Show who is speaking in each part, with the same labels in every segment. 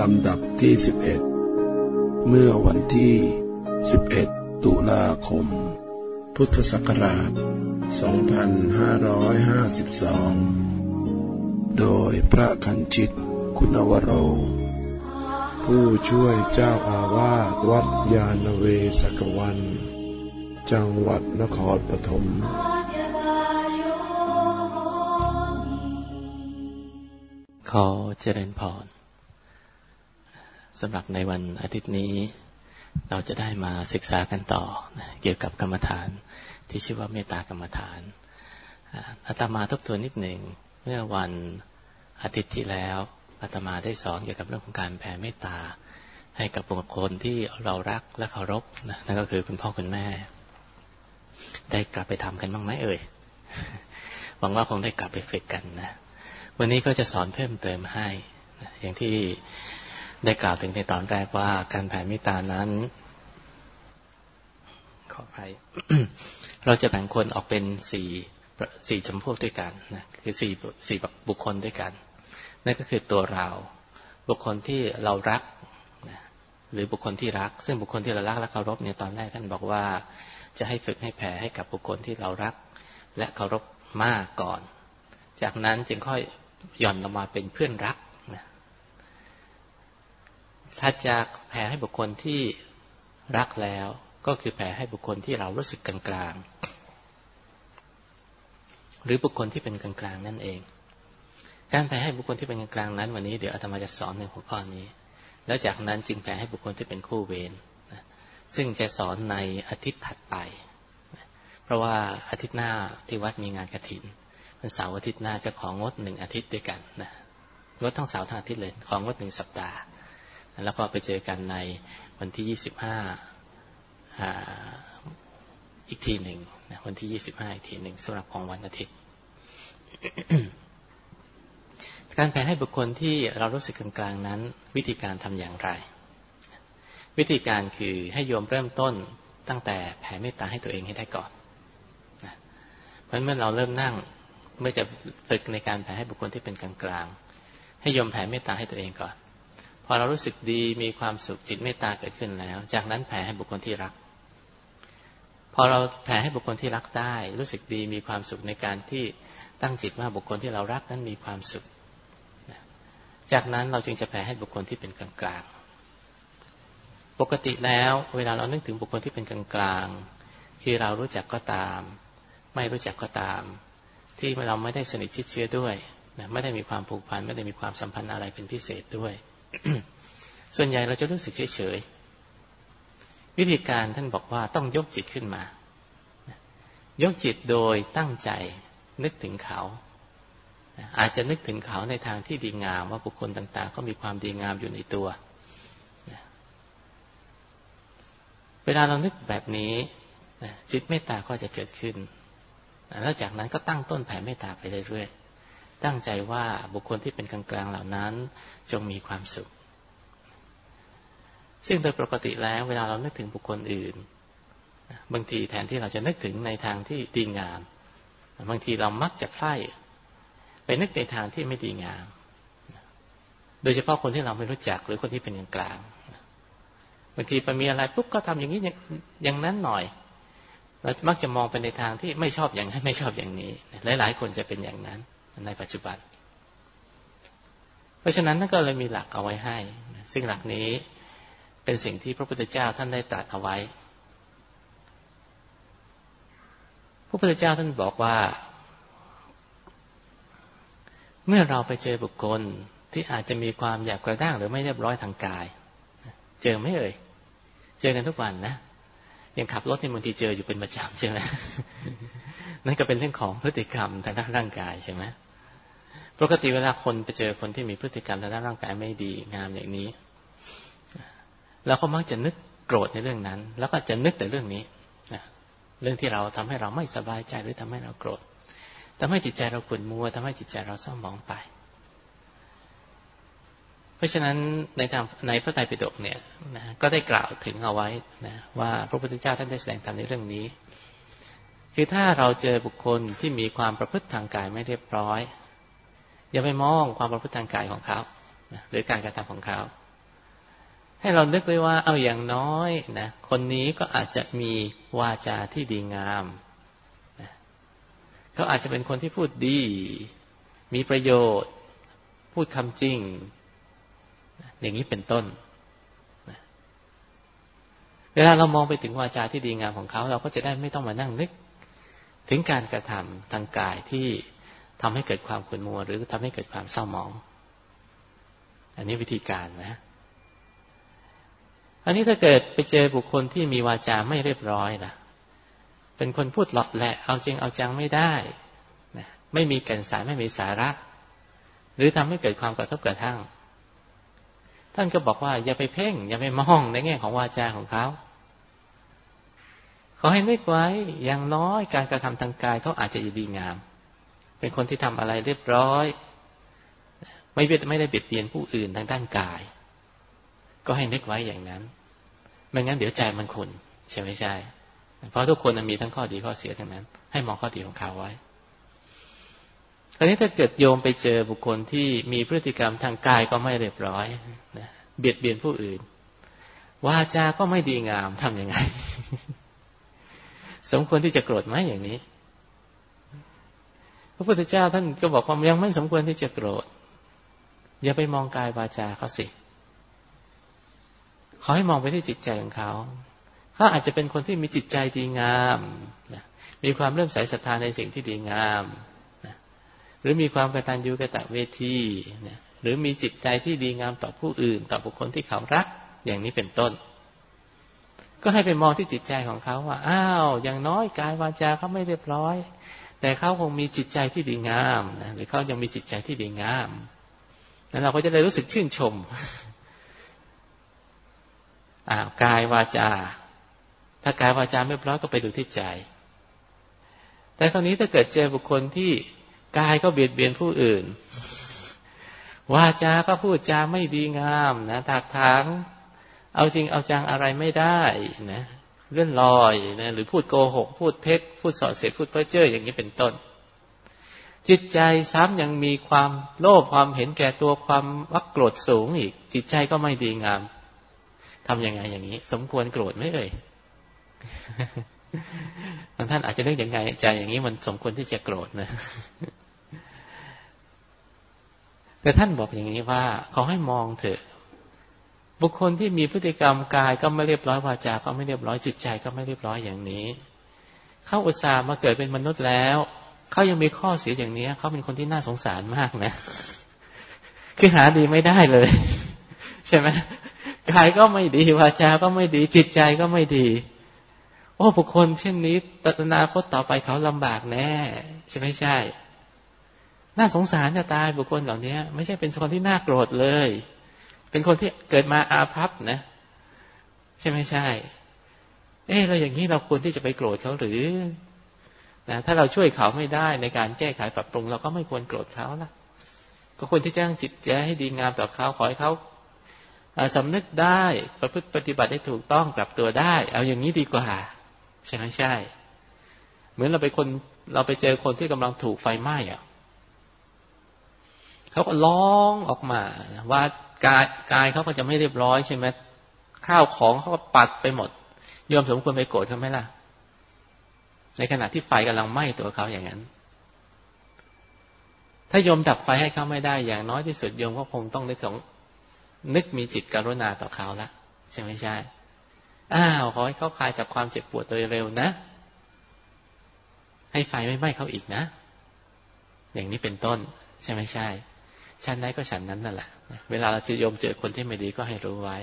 Speaker 1: ลำดับที่ 11 เมื่อวันที่ 11 ตุลาคม พุทธศักราช 2552 โดยพระคันชิตคุณวโร ผู้ช่วยเจ้าอาวาสวัดยาณเวศกวัน จังหวัดนครปฐม
Speaker 2: ขอเจริญพร สำหรับในวันอาทิตย์นี้ เราจะได้มาศึกษากันต่อเกี่ยวกับกรรมฐานที่ชื่อว่าเมตตากรรมฐานอาตมาทบทวนนิดหนึ่งเมื่อวันอาทิตย์ที่แล้วอาตมาได้สอนเกี่ยวกับเรื่องของการแผ่เมตตา ให้กับบุคคลที่เรารักและเคารพนะนั่นก็คือคุณพ่อคุณแม่ ได้กลับไปทำกันบ้างไหมเอ่ยหวังว่าคงได้กลับไปฝึกกันนะวันนี้ก็จะสอนเพิ่มเติมให้ อย่างที่ ได้กล่าวถึงในตอนแรกว่าการแผ่เมตตานั้น ขออภัยเราจะแบ่งคนออกเป็นสี่สี่จำพวกด้วยกันนะคือสี่สี่บุคคลด้วยกัน นั่นก็คือตัวเรา บุคคลที่เรารักนะหรือบุคคลที่รัก ซึ่งบุคคลที่เรารักและเคารพเนี่ยตอนแรกท่านบอกว่า จะให้ฝึกให้แผ่ให้กับบุคคลที่เรารัก และเคารพมากก่อน จากนั้นจึงค่อยหย่อนลงมาเป็นเพื่อนรัก ถ้าจะแผ่ให้บุคคลที่รักแล้ว ก็คือแผ่ให้บุคคลที่เรารู้สึกกลางๆหรือบุคคลที่เป็นกลางๆนั่นเอง การแผ่ให้บุคคลที่เป็นกลางๆนั้น วันนี้เดี๋ยวอาตมาจะสอนในหัวข้อนี้ แล้วจากนั้นจึงแผ่ให้บุคคลที่เป็นคู่เวรซึ่งจะสอนในอาทิตย์ถัดไป เพราะว่าอาทิตย์หน้าที่วัดมีงานกระถินวันเสาร์อาทิตย์หน้าจะของงดหนึ่งอาทิตย์ด้วยกันนะงดทั้งเสาร์ทั้งอาทิตย์เลยของงดหนึ่งสัปดาห์ แล้วก็ไปเจอกันในวันที่ยี่สิบห้าอีกทีหนึ่งนะวันที่ยี่สิบห้าอีกทีหนึ่งสำหรับของวันอาทิตย์ การแผ่ให้บุคคลที่เรารู้สึกกลางๆนั้น วิธีการทำอย่างไร วิธีการคือให้โยมเริ่มต้นตั้งแต่แผ่เมตตาให้ตัวเองให้ได้ก่อนเพราะเมื่อเราเริ่มนั่งเมื่อจะฝึกในการแผ่ให้บุคคลที่เป็นกลางๆให้โยมแผ่เมตตาให้ตัวเองก่อน อเรารู้สึกดีมีความสุขจิตเมตตาเกิดขึ้นแล้ว จากนั้นแผ่ให้บุคคลที่รัก พอเราแผ่ให้บุคคลที่รักได้ รู้สึกดีมีความสุขในการที่ตั้งจิตว่าบุคคลที่เรารักนั้นมีความสุข จากนั้นเราจึงจะแผ่ให้บุคคลที่เป็นกลางๆปกติแล้วเวลาเรานึกถึงบุคคลที่เป็นกลางๆคือเรารู้จักก็ตาม ไม่รู้จักก็ตาม ที่เราไม่ได้สนิทชิดเชื้อด้วยไม่ได้มีความผูกพันไม่ได้มีความสัมพันธ์อะไรเป็นพิเศษด้วย ส่วนใหญ่เราจะรู้สึกเฉยๆ วิธีการท่านบอกว่าต้องยกจิตขึ้นมา ยกจิตโดยตั้งใจนึกถึงเขา อาจจะนึกถึงเขาในทางที่ดีงาม ว่าบุคคลต่างๆ ก็มีความดีงามอยู่ในตัว เวลาเรานึกแบบนี้จิตเมตตาก็จะเกิดขึ้น แล้วจากนั้นก็ตั้งต้นแผ่เมตตาไปเรื่อยๆ ตั้งใจว่าบุคคลที่เป็นกลางๆเหล่านั้น จงมีความสุข ซึ่งโดยปกติแล้วเวลาเรานึกถึงบุคคลอื่น บางทีแทนที่เราจะนึกถึงในทางที่ดีงาม บางทีเรามักจะไพร่ไปนึกในทางที่ไม่ดีงาม โดยเฉพาะคนที่เราไม่รู้จักหรือคนที่เป็นกลางบางทีไปมีอะไรปุ๊บก็ทำอย่างนี้อย่างนั้นหน่อยเรามักจะมองไปในทางที่ไม่ชอบอย่างนั้นไม่ชอบอย่างนี้ หลาย ๆ คนจะเป็นอย่างนั้น ในปัจจุบัน เพราะฉะนั้นนั่นก็เลยมีหลักเอาไว้ให้ ซึ่งหลักนี้เป็นสิ่งที่พระพุทธเจ้าท่านได้ตรัสเอาไว้ พระพุทธเจ้าท่านบอกว่า เมื่อเราไปเจอบุคคลที่อาจจะมีความอยากกระด้างหรือไม่เรียบร้อยทางกาย เจอไม่เอ่ย เจอกันทุกวันนะยังขับรถในบางทีเจออยู่เป็นประจำใช่ไหมนั่นก็เป็นเรื่องของพฤติกรรมทางด้านร่างกายใช่ไหม ปกติเวลาคนไปเจอคนที่มีพฤติกรรมทางด้านร่างกายไม่ดีงามอย่างนี้เราก็มักจะนึกโกรธในเรื่องนั้น แล้วก็จะนึกแต่เรื่องนี้นะเรื่องที่เราทำให้เราไม่สบายใจหรือทำให้เราโกรธทำให้จิตใจเราขุ่นมัวทำให้จิตใจเราเศร้าหมองไป เพราะฉะนั้นในทางในพระไตรปิฎกเนี่ยนะก็ได้กล่าวถึงเอาไว้นะว่าพระพุทธเจ้าท่านได้แสดงธรรมในเรื่องนี้ คือถ้าเราเจอบุคคลที่มีความประพฤติทางกายไม่เรียบร้อย อย่าไปมองความประพฤติทางกายของเขาหรือการกระทำของเขา ให้เรานึกไว้ว่า เอาอย่างน้อยนะคนนี้ก็อาจจะมีวาจาที่ดีงามนะเขาอาจจะเป็นคนที่พูดดี มีประโยชน์ พูดคำจริง อย่างนี้เป็นต้นเวลาเรามองไปถึงวาจาที่ดีงามของเขา เราก็จะได้ไม่ต้องมานั่งนึก ถึงการกระทำทางกายที่ ทำให้เกิดความขุ่นมัว หรือทำให้เกิดความเศร้าหมอง อันนี้วิธีการนะ อันนี้ถ้าเกิดไปเจอบุคคลที่มีวาจาไม่เรียบร้อยล่ะ เป็นคนพูดหลอกแหละ เอาจริงเอาจังไม่ได้นะไม่มีแก่นสารไม่มีสาระ หรือทำให้เกิดความกระทบกระทั่ง ท่านก็บอกว่าอย่าไปเพ่ง อย่าไปมองในแง่ของวาจาของเขาขอให้นึกไว้อย่างน้อยการกระทำทางกายเขาอาจจะดีงาม เป็นคนที่ทำอะไรเรียบร้อย ไม่ไม่ได้เบียดเบียนผู้อื่นทางด้านกาย ก็ให้นึกไว้อย่างนั้น ไม่งั้นเดี๋ยวใจมันขุนใช่ไหมใช่ เพราะทุกคนมีทั้งข้อดีข้อเสียทั้งนั้น ให้มองข้อดีของเขาไว้คราวนี้ถ้าเกิดโยมไปเจอบุคคลที่มีพฤติกรรมทางกายก็ไม่เรียบร้อยนะเบียดเบียนผู้อื่นวาจาก็ไม่ดีงามทํำยังไง สมควรที่จะโกรธไหมอย่างนี้ ระพุทธเจ้าท่านก็บอกว่ายังไม่สมควรที่จะโกรธ อย่าไปมองกายวาจาเขาสิขอให้มองไปที่จิตใจของเขาเขาอาจจะเป็นคนที่มีจิตใจดีงามนะมีความเริ่มใสศรัทธาในสิ่งที่ดีงามนะหรือมีความกตัญญูกตเวทีนะหรือมีจิตใจที่ดีงามต่อผู้อื่น ต่อบุคคลที่เขารัก อย่างนี้เป็นต้น ก็ให้ไปมองที่จิตใจของเขาว่า อ้าว อย่างน้อยกายวาจาเขาไม่เรียบร้อย แต่เขาคงมีจิตใจที่ดีงามนะหรือเขายังมีจิตใจที่ดีงามนั้นเราก็จะได้รู้สึกชื่นชมอ้าวกายวาจา ถ้ากายวาจาไม่พร้อมก็ไปดูที่ใจ แต่คราวนี้ถ้าเกิดเจอบุคคลที่กายก็เบียดเบียนผู้อื่น วาจาก็พูดจาไม่ดีงามนะถักถางเอาจริงเอาจังอะไรไม่ได้นะ เลื่อนลอยนะหรือพูดโกหก พูดเท็จพูดส่อเสียพูดเพ้อเจ้ออย่างนี้เป็นต้น จิตใจซ้ำยังมีความโลภความเห็นแก่ตัวความวักโกรธสูงอีก จิตใจก็ไม่ดีงามทํำยังไงอย่างนี้ สมควรโกรธไหมเอ่ยบางท่านอาจจะเลือกยังไงใจอย่างนี้มันสมควรที่จะโกรธนะแต่ท่านบอกอย่างนี้ว่าเขาให้มองเถอะ บุคคลที่มีพฤติกรรมกายก็ไม่เรียบร้อยวาจา ก็ไม่เรียบร้อยจิตใจก็ไม่เรียบร้อยอย่างนี้ เขาอุตส่าห์มาเกิดเป็นมนุษย์แล้ว เขายังมีข้อเสียอย่างนี้เขาเป็นคนที่น่าสงสารมากนะ คือหาดีไม่ได้เลย ใช่ไหมกายก็ไม่ดีวาจา ก็ไม่ดีจิตใจก็ไม่ดีโอ้บุคคลเช่นนี้ตัตนาคตต่อไปเขาลำบากแน่ใช่ไหมใช่ น่าสงสารจะตายบุคคลเหล่านี้ไม่ใช่เป็นคนที่น่าโกรธเลย เป็นคนที่เกิดมาอาภัพนะ ใช่ไหมใช่ เออเราอย่างนี้เราควรที่จะไปโกรธเขาหรือนะถ้าเราช่วยเขาไม่ได้ในการแก้ไขปรับปรุง เราก็ไม่ควรโกรธเขาละก็ควรที่จะตั้งจิตใจให้ดีงามต่อเขาขอให้เขาสำนึกได้ประพฤติปฏิบัติได้ถูกต้องกลับตัวได้ เอาอย่างนี้ดีกว่า ใช่ไหมใช่ เหมือนเราไปคนเราไปเจอคนที่กำลังถูกไฟไหม้อะเขาก็ร้องออกมาว่า กายกายเขาก็จะไม่เรียบร้อยใช่ไหมข้าวของเขาก็ปัดไปหมดยอมสมควรไปโกรธเขาไหมล่ะ ในขณะที่ไฟกำลังไหม้ตัวเขาอย่างนั้น ถ้าโยมดับไฟให้เขาไม่ได้อย่างน้อยที่สุดโยมก็คงต้องนึกของนึกมีจิตกรุณาต่อเขาละใช่ไหมใช่ อ้าวขอให้เขาคลายจากความเจ็บปวดโดยเร็วนะ ให้ไฟไม่ไหม้เขาอีกนะ อย่างนี้เป็นต้น ใช่ไหมใช่ ชั้นไหนก็ฉันนั้นนั่นแหละ เวลาเราจะโยมเจอคนที่ไม่ดีก็ให้รู้ไว้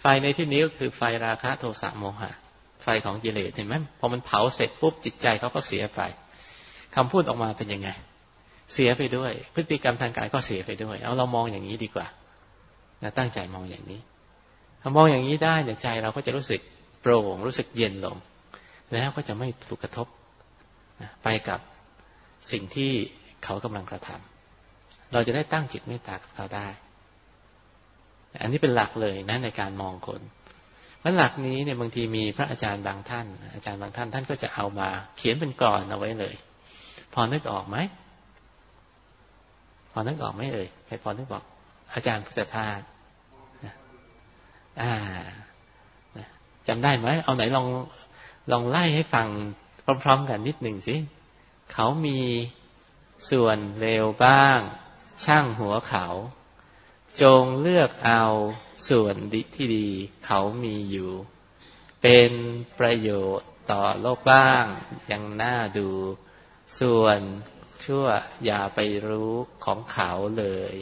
Speaker 2: ไฟในที่นี้ก็คือไฟราคะโทสะโมหะ ไฟของกิเลสเห็นไหมพอมันเผาเสร็จปุ๊บจิตใจเขาก็เสียไปคำพูดออกมาเป็นยังไง เสียไปด้วย พฤติกรรมทางกายก็เสียไปด้วย เอาเรามองอย่างนี้ดีกว่านะตั้งใจมองอย่างนี้ถ้ามองอย่างนี้ได้เนี่ยใจเราก็จะรู้สึกโปร่งรู้สึกเย็นลง แล้วก็จะไม่ถูกกระทบไปกับสิ่งที่เขากำลังกระทำ เราจะได้ตั้งจิตเมตตากับเขาได้ อันนี้เป็นหลักเลยนะในการมองคนมันหลักนี้เนี่ยบางทีมีพระอาจารย์บางท่าน อาจารย์บางท่านท่านก็จะเอามา เขียนเป็นกรอนเอาไว้เลย พอนึกออกไหมพอนึกออกไหมเอ่ยใครพอนึกบอก อาจารย์พุทธทาสอ่าจำได้ไหมเอาไหนลองลองไล่ให้ฟังพร้อม ๆ กันนิดหนึ่งสิเขามีส่วนเร็วบ้าง ช่างหัวเขา จงเลือกเอาส่วนดีที่ดีเขามีอยู่ เป็นประโยชน์ต่อโลกบ้าง ยังน่าดู ส่วนชั่วอย่าไปรู้ของเขาเลย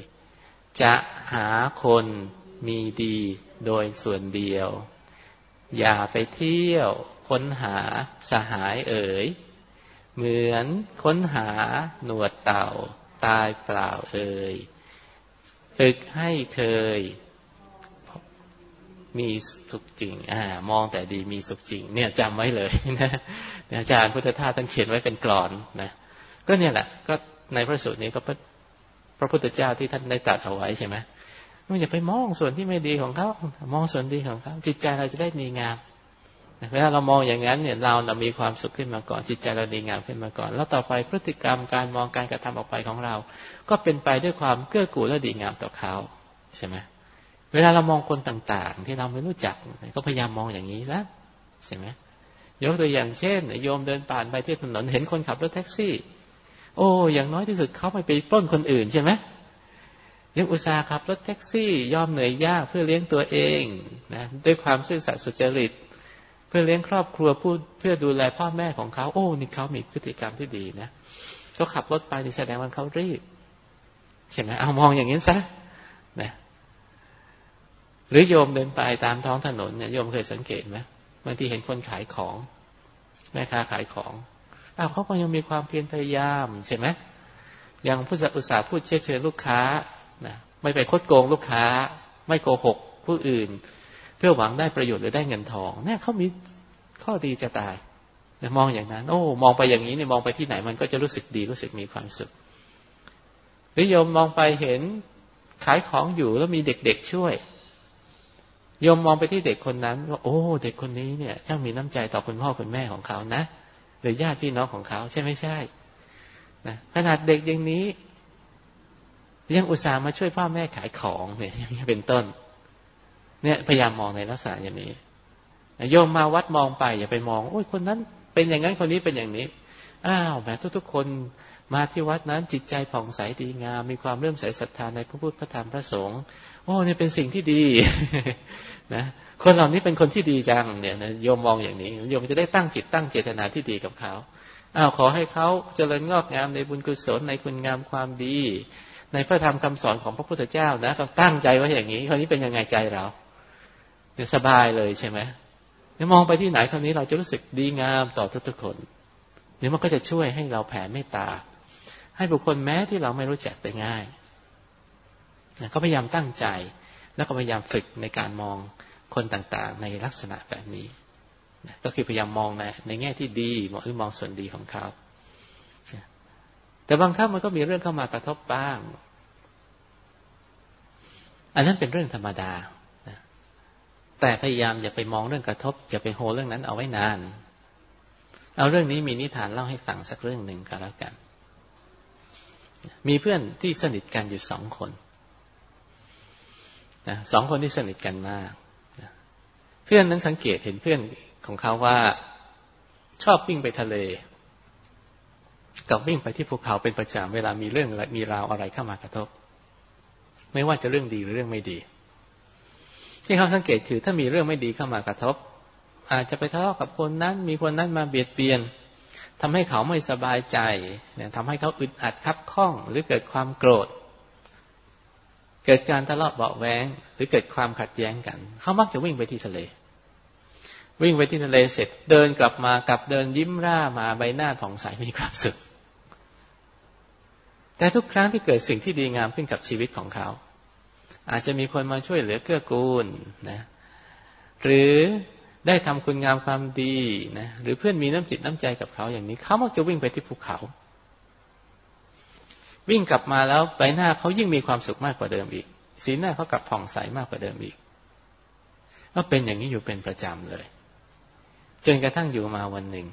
Speaker 2: จะหาคนมีดีโดยส่วนเดียว อย่าไปเที่ยวค้นหาสหายเอ๋ย เหมือนค้นหาหนวดเต่า ตายเปล่าเอ่ยฝึกให้เคย มีสุขจริง อ่า มองแต่ดีมีสุขจริง เนี่ยจำไว้เลยนะอาจารย์พุทธทาสท่านเขียนไว้เป็นกรอนนะก็เนี่ยแหละ ก็ในพระสูตรนี้ก็พระพุทธเจ้าที่ท่านได้ตรัสเอาไว้ใช่ไหมไม่อย่าไปมองส่วนที่ไม่ดีของเขา มองส่วนดีของเขาจิตใจเราจะได้ดีงาม เวลาเรามองอย่างนั้นเนี่ยเราเรามีความสุขขึ้นมาก่อนจิตใจเราดีงามขึ้นมาก่อน แล้วต่อไปพฤติกรรมการมองการกระทำออกไปของเรา ก็เป็นไปด้วยความเกื้อกูลและดีงามต่อเขาใช่ไหมเวลาเรามองคนต่างๆ ที่เราไม่รู้จัก ก็พยายามมองอย่างนี้ซะใช่ไหมยกตัวอย่างเช่นโยมเดินผ่านไปที่ถนนเห็นคนขับรถแท็กซี่ โอ้อย่างน้อยที่สุดเขาไม่ไปปล้นคนอื่นใช่ไหมยังอุตส่าห์ขับรถแท็กซี่ยอมเหนื่อยยากเพื่อเลี้ยงตัวเองนะด้วยความซื่อสัตย์สุจริต เพื่อเลี้ยงครอบครัวผู้เพื่อดูแลพ่อแม่ของเขาโอ้นี่เขามีพฤติกรรมที่ดีนะเขาขับรถไปนี่แสดงว่าเขารีบใช่ไหมเอามองอย่างนี้ซะนะหรือโยมเดินไปตามท้องถนนเนี่ยโยมเคยสังเกตไหมบางทีเห็นคนขายของแม่ค้าขายของอ้าวเขาก็ยังมีความเพียรพยายามใช่ไหมยังผู้อุตสาห์พูดเชื่อเชิญลูกค้านะไม่ไปคดโกงลูกค้า ไม่โกหกผู้อื่น เพื่อหวังได้ประโยชน์หรือได้เงินทองเนี่ยเขามีข้อดีจะตายมองอย่างนั้น โอ้ มองไปอย่างนี้เนี่ยมองไปที่ไหนมันก็จะรู้สึกดีรู้สึกมีความสุขหรือโยมมองไปเห็นขายของอยู่แล้วมีเด็กๆช่วยโยมมองไปที่เด็กคนนั้นว่าโอ้เด็กคนนี้เนี่ยช่างมีน้ำใจต่อคุณพ่อคุณแม่ของเขานะหรือญาติพี่น้องของเขา ใช่ไม่ใช่นะขนาดเด็กอย่างนี้ ยังอุตส่าห์มาช่วยพ่อแม่ขายของเนี่ยเป็นต้น เนี่ยพยายามมองในลักษณะอย่างนี้โยมมาวัดมองไป อย่าไปมองโอ้ยคนนั้น เป็นอย่างนั้นคนนี้เป็นอย่างนี้ อ้าวแม้ทุกๆคนมาที่วัดนั้นจิตใจผ่องใสดีงาม มีความเลื่มใสศรัทธาในพระพุทธพระธรรมพระสงฆ์โอ้เนี่ยเป็นสิ่งที่ดีนะคนเหล่านี้เป็นคนที่ดีจังเนี่ยนะโยมมองอย่างนี้โยมจะได้ตั้งจิตตั้งเจตนาที่ดีกับเขาอ้าวขอให้เขาเจริญงอกงามในบุญกุศลในคุณงามความดี ในพระธรรมคำสอนของพระพุทธเจ้านะเขาตั้งใจไว้อย่างนี้คนนี้เป็นยังไงใจเรา สบายเลยใช่ไหมเนี่ยมองไปที่ไหนคราวนี้เราจะรู้สึกดีงามต่อทุกๆคนเนี่ยมันก็จะช่วยให้เราแผ่เมตตา ให้บุคคลแม้ที่เราไม่รู้จักได้ง่ายก็พยายามตั้งใจ แล้วก็พยายามฝึกในการมองคนต่างๆ ในลักษณะแบบนี้ก็คือพยายามมองในในแง่ที่ดีมองหรือมองส่วนดีของเขาแต่บางครั้งมันก็มีเรื่องเข้ามากระทบบ้าง อันนั้นเป็นเรื่องธรรมดา แต่พยายามอย่าไปมองเรื่องกระทบ อย่าไปโฮเรื่องนั้นเอาไว้นาน เอาเรื่องนี้มีนิทานเล่าให้ฟังสักเรื่องหนึ่งก็แล้วกัน มีเพื่อนที่สนิทกันอยู่สองคนนะสองคนที่สนิทกันมากนะเพื่อนนั้นสังเกตเห็นเพื่อนของเขาว่าชอบวิ่งไปทะเล กับวิ่งไปที่ภูเขาเป็นประจำเวลามีเรื่องมีราวอะไรเข้ามากระทบ ไม่ว่าจะเรื่องดีหรือเรื่องไม่ดี ที่เขาสังเกตคือถ้ามีเรื่องไม่ดีเข้ามากระทบ อาจจะไปทะเลาะกับคนนั้น มีคนนั้นมาเบียดเบียนทำให้เขาไม่สบายใจเนี่ยทำให้เขาอึดอัดคับข้องหรือเกิดความโกรธ เกิดการทะเลาะเบาแวงหรือเกิดความขัดแย้งกัน เขามักจะวิ่งไปที่ทะเล วิ่งไปที่ทะเลเสร็จเดินกลับมากลับเดินยิ้มร่ามาใบหน้าผ่องใสมีความสุขแต่ทุกครั้งที่เกิดสิ่งที่ดีงามขึ้นกับชีวิตของเขา อาจจะมีคนมาช่วยเหลือเกื้อกูลนะ หรือได้ทำคุณงามความดีนะหรือเพื่อนมีน้ำจิตน้ำใจกับเขาอย่างนี้เขามักจะวิ่งไปที่ภูเขา วิ่งกลับมาแล้วใบหน้าเขายิ่งมีความสุขมากกว่าเดิมอีก สีหน้าเขากลับผ่องใสมากกว่าเดิมอีกก็เป็นอย่างนี้อยู่เป็นประจำเลย จนกระทั่งอยู่มาวันหนึ่ง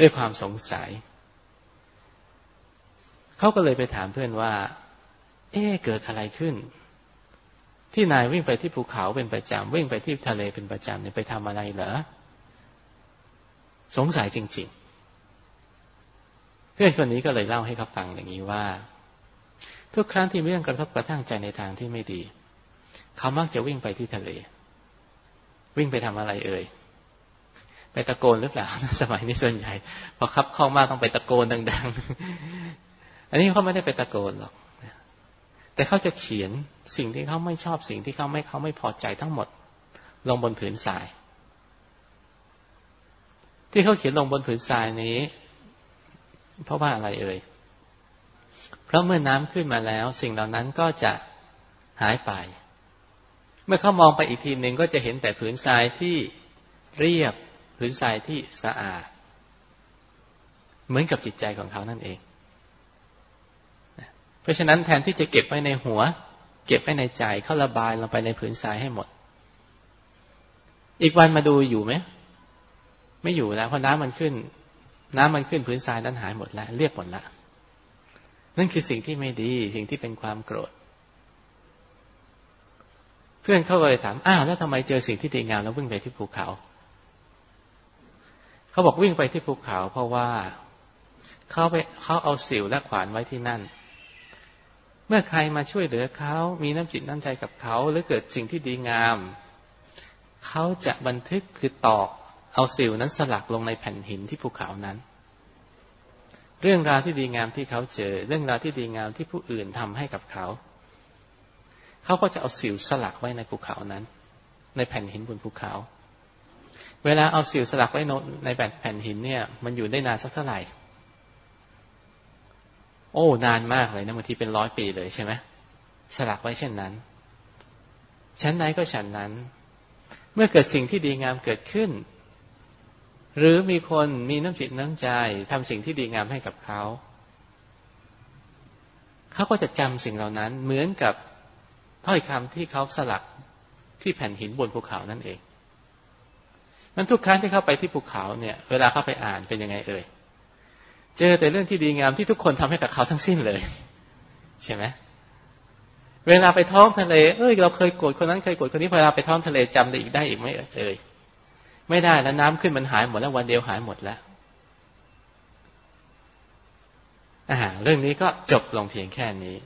Speaker 2: ด้วยความสงสัย เขาก็เลยไปถามเพื่อนว่า อ๊เกิดอะไรขึ้น ที่นายวิ่งไปที่ภูเขาเป็นประจำวิ่งไปที่ทะเลเป็นประจำเนี่ยไปทำอะไรเหรอสงสัยจริง ๆ เพื่อนคนนี้ก็เลยเล่าให้เขาฟังอย่างนี้ว่า ทุกครั้งที่มีเรื่องกระทบกระทั่งใจในทางที่ไม่ดี เขามักจะวิ่งไปที่ทะเล วิ่งไปทำอะไรเอ่ยไปตะโกนหรือเปล่า สมัยนี้ส่วนใหญ่ พอคับข้ามากต้องไปตะโกนดัง ๆ อันนี้เขาไม่ได้ไปตะโกนหรอก แต่เขาจะเขียนสิ่งที่เขาไม่ชอบสิ่งที่เขาไม่เขาไม่พอใจทั้งหมด ลงบนผืนทราย ที่เขาเขียนลงบนผืนทรายนี้ เพราะว่าอะไรเอ่ยเพราะเมื่อน้ำขึ้นมาแล้ว สิ่งเหล่านั้นก็จะหายไป เมื่อเขามองไปอีกทีหนึ่งก็จะเห็นแต่ผืนทรายที่เรียบผืนทรายที่สะอาด เหมือนกับจิตใจของเขานั่นเอง ราะฉะนั้นแทนที่จะเก็บไว้ในหัว เก็บไว้ในใจเขาระบายลงไปในผืนทรายให้หมด อีกวันมาดูอยู่ไหมไม่อยู่แล้วเพราะน้ำมันขึ้น น้ำมันขึ้นผืนทรายนั้นหายหมดแล้วเรียบหมดละนั่นคือสิ่งที่ไม่ดีสิ่งที่เป็นความโกรธ เพื่อนเขาเลยถามอ้าวแล้วทำไมเจอสิ่งที่ดีงามแล้ววิ่งไปที่ภูเขาเขาบอกวิ่งไปที่ภูเขา เพราะว่าเขาไปเขาเอาสิวและขวานไว้ที่นั่น เมื่อใครมาช่วยเหลือเขา มีน้ำจิตน้ำใจกับเขา หรือเกิดสิ่งที่ดีงาม เขาจะบันทึกคือตอก เอาสิวนั้นสลักลงในแผ่นหินที่ภูเขานั้น เรื่องราวที่ดีงามที่เขาเจอ เรื่องราวที่ดีงามที่ผู้อื่นทำให้กับเขา เขาก็จะเอาสิวสลักไว้ในภูเขานั้น ในแผ่นหินบนภูเขา เวลาเอาสิวสลักไว้ในแผ่นหินเนี่ย มันอยู่ได้นานสักเท่าไหร่ อ้ นานมากเลยนะบางทีเป็นร้อยปีเลยใช่ไหมสลักไว้เช่นนั้น ชั้นไหนก็ชั้นนั้น เมื่อเกิดสิ่งที่ดีงามเกิดขึ้น หรือมีคนมีน้ำจิตน้ำใจทำสิ่งที่ดีงามให้กับเขาเขาก็จะจำสิ่งเหล่านั้น เหมือนกับถ้อยคำที่เขาสลักที่แผ่นหินบนภูเขานั่นเองมันทุกครั้งที่เข้าไปที่ภูเขาเนี่ย เวลาเข้าไปอ่านเป็นยังไงเอ่ย เจอแต่เรื่องที่ดีงามที่ทุกคนทำให้กับเขาทั้งสิ้นเลย ใช่ไหมเวลาไปท้องทะเล เอ้ย เราเคยโกรธคนนั้นเคยโกรธคนนี้พอเวลาไปท้องทะเลจำได้อีกได้อีกไหมเอ่ยไม่ได้แล้วน้ำขึ้นมันหายหมดแล้ววันเดียวหายหมดแล้วอ่าเรื่องนี้ก็จบลงเพียงแค่นี้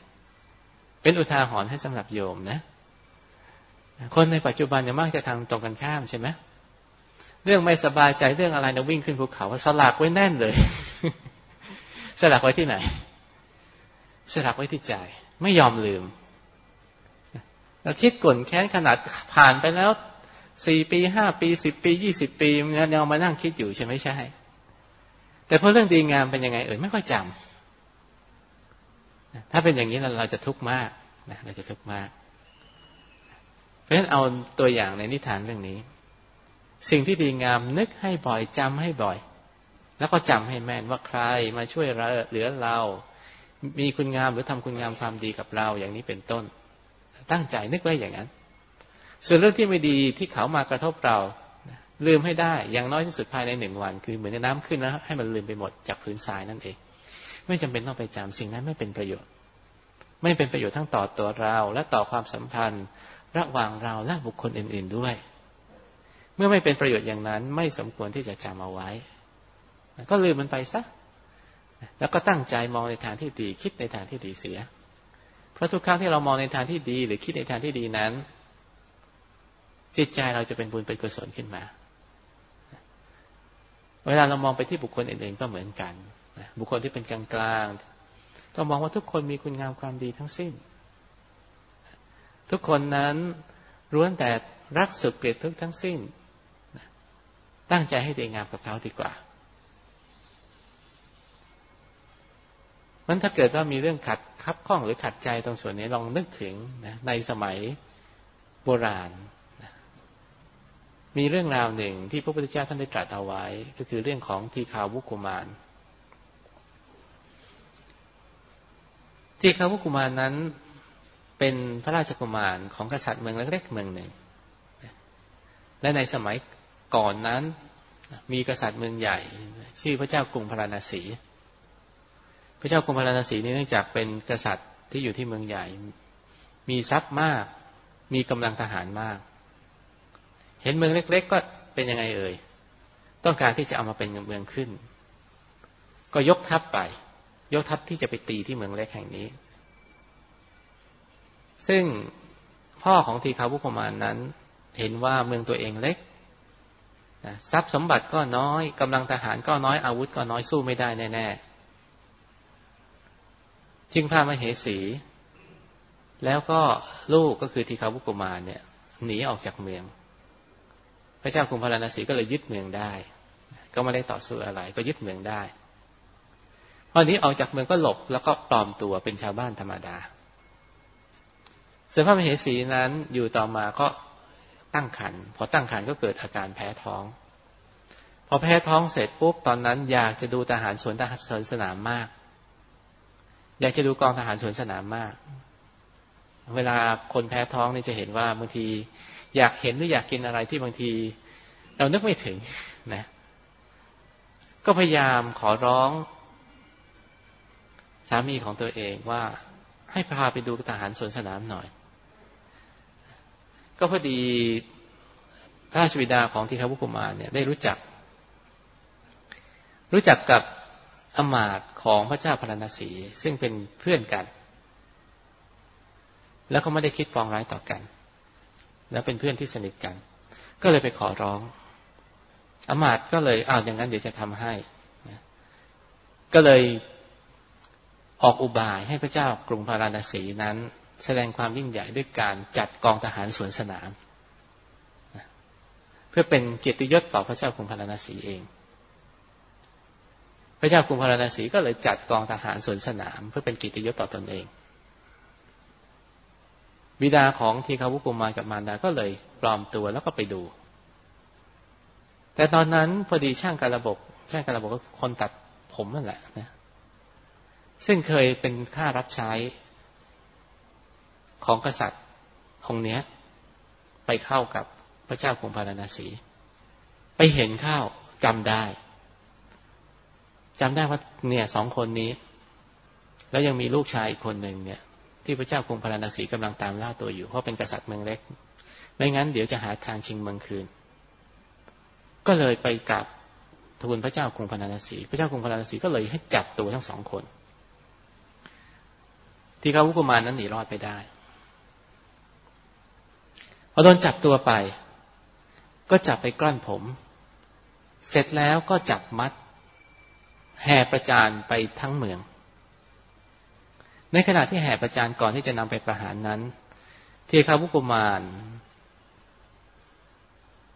Speaker 2: เป็นอุทาหรณ์ให้สำหรับโยมนะ คนในปัจจุบันเนี่ยมักจะทางตรงกันข้ามใช่ไหมเรื่องไม่สบายใจเรื่องอะไรนะวิ่งขึ้นภูเขาสลักไว้แน่นเลย สลักไว้ที่ไหน สลักไว้ที่ใจ ไม่ยอมลืมเราคิดกลนแค้นขนาดผ่านไปแล้วสี่ปีห้าปีสิบปียี่สิบปีเนี่ยเรามานั่งคิดอยู่ใช่ไหมใช่ แต่พอเรื่องดีงามเป็นยังไง เอ่ยไม่ค่อยจำถ้าเป็นอย่างนี้เราเราจะทุกข์มากนะเราจะทุกข์มาก เพราะฉะนั้นเอาตัวอย่างในนิทานเรื่องนี้ สิ่งที่ดีงามนึกให้บ่อยจำให้บ่อย แล้วก็จำให้แม่นว่าใครมาช่วยเราเหลือเรา มีคุณงามหรือทำคุณงามความดีกับเราอย่างนี้เป็นต้น ตั้งใจนึกไว้อย่างนั้น ส่วนเรื่องที่ไม่ดีที่เขามากระทบเรา ลืมให้ได้ อย่างน้อยที่สุดภายในหนึ่งวัน คือเหมือนน้ำขึ้นแล้วให้มันลืมไปหมดจากพื้นทรายนั่นเอง ไม่จำเป็นต้องไปจำสิ่งนั้นไม่เป็นประโยชน์ ไม่เป็นประโยชน์ทั้งต่อตัวเรา และต่อความสัมพันธ์ ระหว่างเราและบุคคลอื่น ๆด้วย เมื่อไม่เป็นประโยชน์อย่างนั้น ไม่สมควรที่จะจำเอาไว้ ก็ลืมมันไปซะแล้วก็ตั้งใจมองในทางที่ดี คิดในทางที่ดีเสีย เพราะทุกครั้งที่เรามองในทางที่ดี หรือคิดในทางที่ดีนั้น จิตใจเราจะเป็นบุญเป็นกุศลขึ้นมา เวลาเรามองไปที่บุคคลอื่นๆก็เหมือนกันบุคคลที่เป็นกลางๆก็มองว่าทุกคนมีคุณงามความดีทั้งสิ้น ทุกคนนั้นล้วนแต่รักสุขเกลียดทุกทั้งสิ้น ตั้งใจให้ดีงามกับเขาดีกว่า มันถ้าเกิดว่ามีเรื่องขัดคับข้องหรือขัดใจตรงส่วนนี้ลองนึกถึงนะในสมัยโบราณนะมีเรื่องราวหนึ่งที่พระพุทธเจ้าท่านได้ตรัสเอาไว้ ก็คือเรื่องของทีคาวุกุมารทีคาวุกุมารนั้นเป็นพระราชกุมารของกษัตริย์เมืองเล็กๆเมืองหนึ่ง และในสมัยก่อนนั้น มีกษัตริย์เมืองใหญ่ ชื่อพระเจ้ากรุงพาราณสี พระเจ้ากรุงพาราณสีนี้เนื่องจากเป็นกษัตริย์ที่อยู่ที่เมืองใหญ่ มีทรัพย์มาก มีกำลังทหารมาก เห็นเมืองเล็ก ๆ ก็เป็นยังไงเอ่ย ต้องการที่จะเอามาเป็นเมืองขึ้น ก็ยกทัพไป ยกทัพที่จะไปตีที่เมืองเล็กแห่งนี้ ซึ่งพ่อของทีคาวุกมานนั้น เห็นว่าเมืองตัวเองเล็กทรัพย์สมบัติก็น้อยกำลังทหารก็น้อยอาวุธก็น้อยสู้ไม่ได้แน่ๆ จึงพามเหสี แล้วก็ลูกก็คือทีคาวุกุมารเนี่ยหนีออกจากเมือง พระเจ้าคุมพาราณสีก็เลยยึดเมืองได้ ก็ไม่ได้ต่อสู้อะไร ก็ยึดเมืองได้พอนี้ออกจากเมืองก็หลบแล้วก็ปลอมตัวเป็นชาวบ้านธรรมดาส่วนพระมเหสีนั้นอยู่ต่อมาก็ตั้งขันพอตั้งขันก็เกิดอาการแพ้ท้อง พอแพ้ท้องเสร็จปุ๊บตอนนั้นอยากจะดูทหารสวนทหารสนสนามมาก อยากจะดูกองทหารสวนสนามมาก เวลาคนแพ้ท้องนี่จะเห็นว่าบางที อยากเห็นหรืออยากกินอะไรที่บางที เรานึกไม่ถึงนะ ก็พยายามขอร้อง สามีของตัวเองว่าให้พาไปดูทหารสวนสนามหน่อย ก็พอดีพระราชบิดาของทีฆวุกุมารเนี่ย ได้รู้จัก รู้จักกับ อมาตของพระเจ้าพระนศีซึ่งเป็นเพื่อนกัน แล้วก็ไม่ได้คิดปองร้ายต่อกัน แล้วเป็นเพื่อนที่สนิทกัน ก็เลยไปขอร้องอมาตก็เลยอ้าวอย่างนั้นเดี๋ยวจะทำให้ก็เลยออกอุบายให้พระเจ้ากรุงพาราณสีนั้น แสดงความยิ่งใหญ่ด้วยการจัดกองทหารสวนสนามเพื่อเป็นเกียรติยศต่อพระเจ้ากรุงพาราณสีเอง พระเจ้ากรุงพาราณสีก็เลยจัดกองทหารสวนสนาม เพื่อเป็นกียรติยศต่อตอนเอง บิดาของทีฆาวุกุมารกับมารดาก็เลยปลอมตัวแล้วก็ไปดู แต่ตอนนั้นพอดีช่างการระบบช่างการระบบก็คนตัดผมนั่นแหละนะ ซึ่งเคยเป็นข้ารับใช้ของกษัตริย์องค์เนี้ย ไปเข้ากับพระเจ้ากรุงพาราณสี ไปเห็นข้าวจำได้ จำได้ว่าเนี่ยสองคนนี้ แล้วยังมีลูกชายอีกคนหนึ่งเนี่ย ที่พระเจ้ากรุงพาราณสีกำลังตามล่าตัวอยู่เพราะเป็นกษัตริย์เมืองเล็ก ไม่งั้นเดี๋ยวจะหาทางชิงเมืองคืน ก็เลยไปกับทูลพระเจ้ากรุงพาราณสี พระเจ้ากรุงพาราณสีก็เลยให้จับตัวทั้งสองคน ที่เขาวุกุมารนั้นหนีรอดไปได้พอโดนจับตัวไป ก็จับไปกล้นผม เสร็จแล้วก็จับมัด แห่ประจานไปทั้งเมือง ในขณะที่แห่ประจานก่อนที่จะนำไปประหารนั้น เทคาวุกุมาร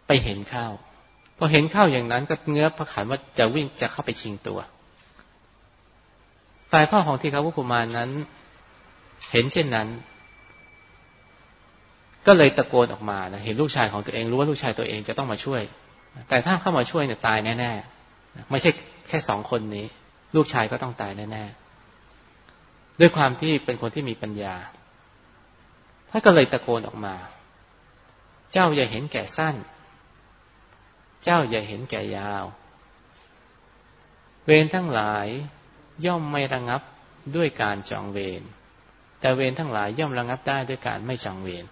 Speaker 2: ไปเห็นข้าวพอเห็นข้าวอย่างนั้นก็เงื้อพระขันว่าจะวิ่งจะเข้าไปชิงตัวฝ่ายพ่อของเทคาวุกุมารนั้น เห็นเช่นนั้น ก็เลยตะโกนออกมานะเห็นลูกชายของตัวเองรู้ว่าลูกชายตัวเองจะต้องมาช่วย แต่ถ้าเข้ามาช่วยเนี่ยตายแน่ๆไม่ใช่ แค่สองคนนี้ ลูกชายก็ต้องตายแน่ๆด้วยความที่เป็นคนที่มีปัญญาท่านก็เลยตะโกนออกมา เจ้าอย่าเห็นแก่สั้น เจ้าอย่าเห็นแก่ยาว เวรทั้งหลายย่อมไม่ระงับด้วยการจองเวรแต่เวรทั้งหลายย่อมระงับได้ด้วยการไม่จองเวร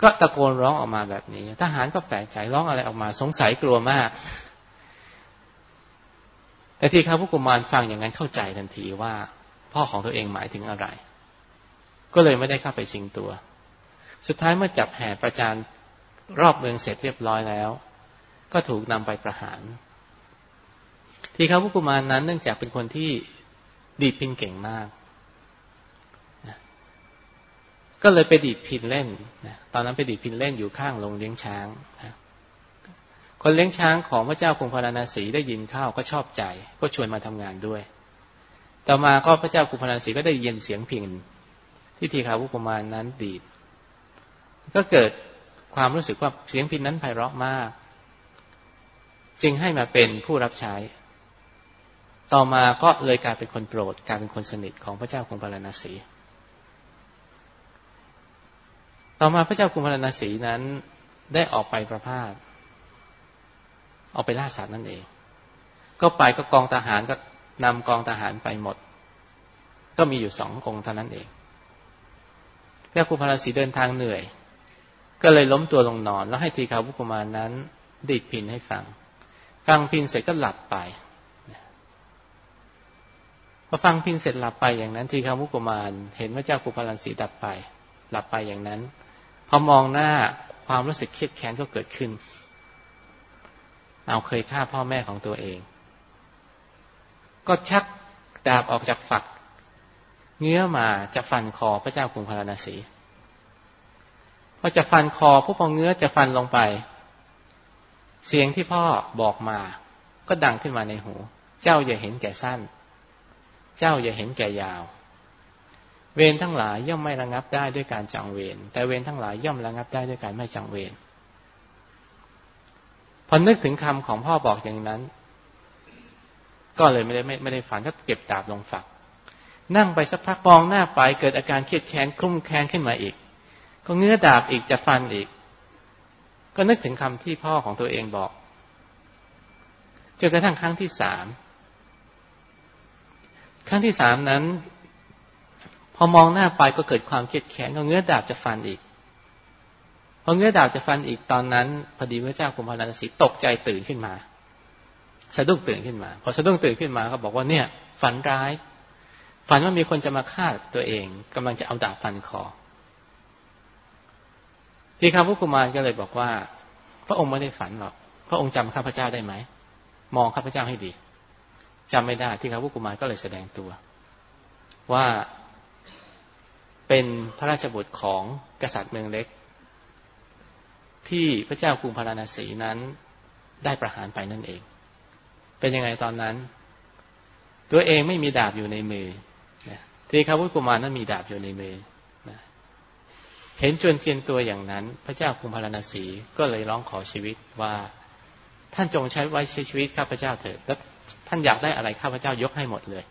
Speaker 2: ก็ตะโกนร้องออกมาแบบนี้ ทหารก็แปลกใจร้องอะไรออกมา สงสัยกลัวมาก แต่ที่ข้าพุกุมารฟังอย่างนั้นเข้าใจทันทีว่า พ่อของตัวเองหมายถึงอะไร ก็เลยไม่ได้เข้าไปชิงตัว สุดท้ายเมื่อจับแห่ประจานรอบเมืองเสร็จเรียบร้อยแล้ว ก็ถูกนำไปประหาร ที่ข้าพุกุมารนั้นเนื่องจากเป็นคนที่ดีดพินเก่งมาก ก็เลยไปดีดพินเล่นนะตอนนั้นไปดีดพินเล่นอยู่ข้างโรงเลี้ยงช้างนะ คนเลี้ยงช้างของพระเจ้ากรุงพาราณสีได้ยินข้าวก็ชอบใจ ก็ชวนมาทำงานด้วย ต่อมาก็พระเจ้ากรุงพาราณสีก็ได้ยินเสียงพินที่ทีขาวุปมาณนั้นดีด ก็เกิดความรู้สึกว่าเสียงพินนั้นไพเราะมาก จึงให้มาเป็นผู้รับใช้ ต่อมาก็เลยกลายเป็นคนโปรดกลายเป็นคนสนิทของพระเจ้ากรุงพาราณสี ต่อมาพระเจ้ากรุงพาราณสีนั้นได้ออกไปประพาส ออกไปล่าสัตว์นั่นเอง ก็ไปก็กองทหารก็นำกองทหารไปหมด ก็มีอยู่สององค์เท่านั้นเองเจ้ากุพราสีเดินทางเหนื่อย ก็เลยล้มตัวลงนอน แล้วให้ทีขาวุกุมารนั้นดีดพินให้ฟัง ฟังพินเสร็จก็หลับไปพอฟังพินเสร็จหลับไปอย่างนั้น ทีขาวุกุมาร เห็นว่าเจ้ากุพราสีดับไป หลับไปอย่างนั้น พอมองหน้าความรู้สึกเครียดแค้นก็เกิดขึ้น เอาเคยฆ่าพ่อแม่ของตัวเอง ก็ชักดาบออกจากฝัก เงื้อมาจะฟันคอพระเจ้ากรุงพาราณสีพอจะฟันคอผู้พอเงื้อจะฟันลงไป เสียงที่พ่อบอกมา ก็ดังขึ้นมาในหู เจ้าอย่าเห็นแก่สั้น เจ้าอย่าเห็นแก่ยาว เวรทั้งหลายย่อมไม่ระงับได้ด้วยการจังเวรแต่เวรทั้งหลายย่อมระงับได้ด้วยการไม่จังเวร อนึกถึงคำของพ่อบอกอย่างนั้น ก็เลยไม่ได้ไม่ไม่ได้ฝันก็เก็บดาบลงฝัก นั่งไปสักพักมองหน้าไป เกิดอาการเครียดแค้นคลุ้มแค้นขึ้นมาอีก ก็เงื้อดาบอีกจะฟันอีก ก็นึกถึงคำที่พ่อของตัวเองบอกจนกระทั่งครั้งที่สามครั้งที่สามนั้น พอมองหน้าไปก็เกิดความเครียดแค้นก็เงื้อดาบจะฟันอีก พอเงื้อดาบจะฟันอีกตอนนั้นพอดีพระเจ้ากุมภารันสีตกใจตื่นขึ้นมา สะดุ้งตื่นขึ้นมา พอสะดุ้งตื่นขึ้นมาก็บอกว่าเนี่ย ฝันร้าย ฝันว่ามีคนจะมาฆ่าตัวเองกำลังจะเอาดาบฟันคอ ทีฆาพุกุมารก็เลยบอกว่า พระองค์ไม่ได้ฝันหรอกพระองค์จำข้าพเจ้าได้ไหมมองข้าพเจ้าให้ดีจำไม่ได้ทีฆาพุกุมารก็เลยแสดงตัว ว่าเป็นพระราชบุตรของกษัตริย์เมืองเล็ก ที่พระเจ้ากรุงพาราณสีนั้นได้ประหารไปนั่นเอง เป็นยังไงตอนนั้น ตัวเองไม่มีดาบอยู่ในมือทีฆาพุกุมารนั้นมีดาบอยู่ในมือเห็นจวนเทียนตัวอย่างนั้น พระเจ้าคุมพารณสีก็เลยร้องขอชีวิตว่าท่านจงใช้ไว้ใช้ชีวิตข้าพเจ้าเถิดแล้วท่านอยากได้อะไรข้าพเจ้ายกให้หมดเลย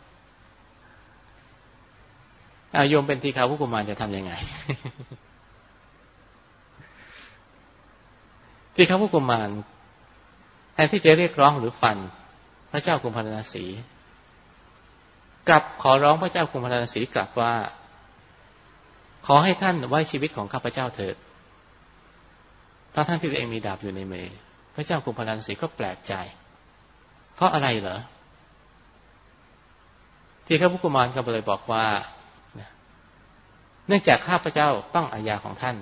Speaker 2: อาโยมเป็นทีขาวุกุมารจะทํำยังไง ที่ขาวุกุมารแทนที่จะเรียกร้องหรือฟัน พระเจ้าคุมพารณสีกลับขอร้องพระเจ้าคุมพารณสีกลับว่า ขอให้ท่านไว้ชีวิตของข้าพเจ้าเถิดถ้าท่านที่ตัวเองมีดาบอยู่ในมือพระเจ้ากรุงพลันสีก็แปลกใจ เพราะอะไรเหรอที่ข้าพุกุมารก็เลยบอกว่า เนื่องจากข้าพเจ้าต้องอาญาของท่าน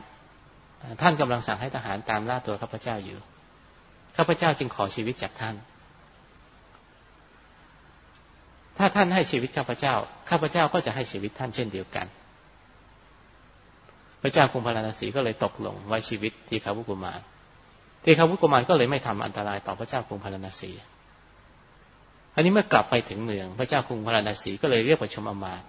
Speaker 2: ท่านกำลังสั่งให้ทหารตามล่าตัวข้าพเจ้าอยู่ ข้าพเจ้าจึงขอชีวิตจากท่าน ถ้าท่านให้ชีวิตข้าพเจ้า ข้าพเจ้าก็จะให้ชีวิตท่านเช่นเดียวกัน พระเจ้าคุมพาราณสีก็เลยตกลงไว้ชีวิตทีฆาวุกุมารทีฆาวุกุมารก็เลยไม่ทำอันตรายต่อพระเจ้าคุมพาราณสีอันนี้เมื่อกลับไปถึงเมือง พระเจ้าคุมพาราณสีก็เลยเรียกประชุมอมาต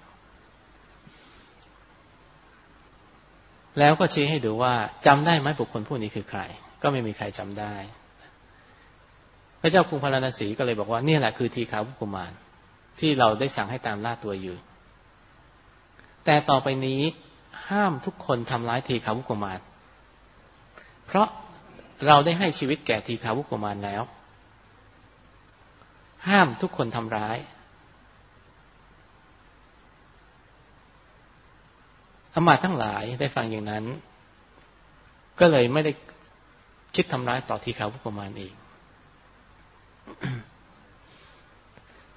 Speaker 2: แล้วก็ชี้ให้ดูว่าจำได้ไหมบุคคลผู้นี้คือใคร ก็ไม่มีใครจำได้ พระเจ้าคุงพาราณสีก็เลยบอกว่านี่แหละคือทีขาวุกุมารที่เราได้สั่งให้ตามล่าตัวอยู่ แต่ต่อไปนี้ห้ามทุกคนทำร้ายทีขาวุกุมาร เพราะเราได้ให้ชีวิตแก่ทีขาวุกุมารแล้ว ห้ามทุกคนทำร้าย มาทั้งหลายได้ฟังอย่างนั้น ก็เลยไม่ได้คิดทำร้ายต่อทีขาวุกุมารเอง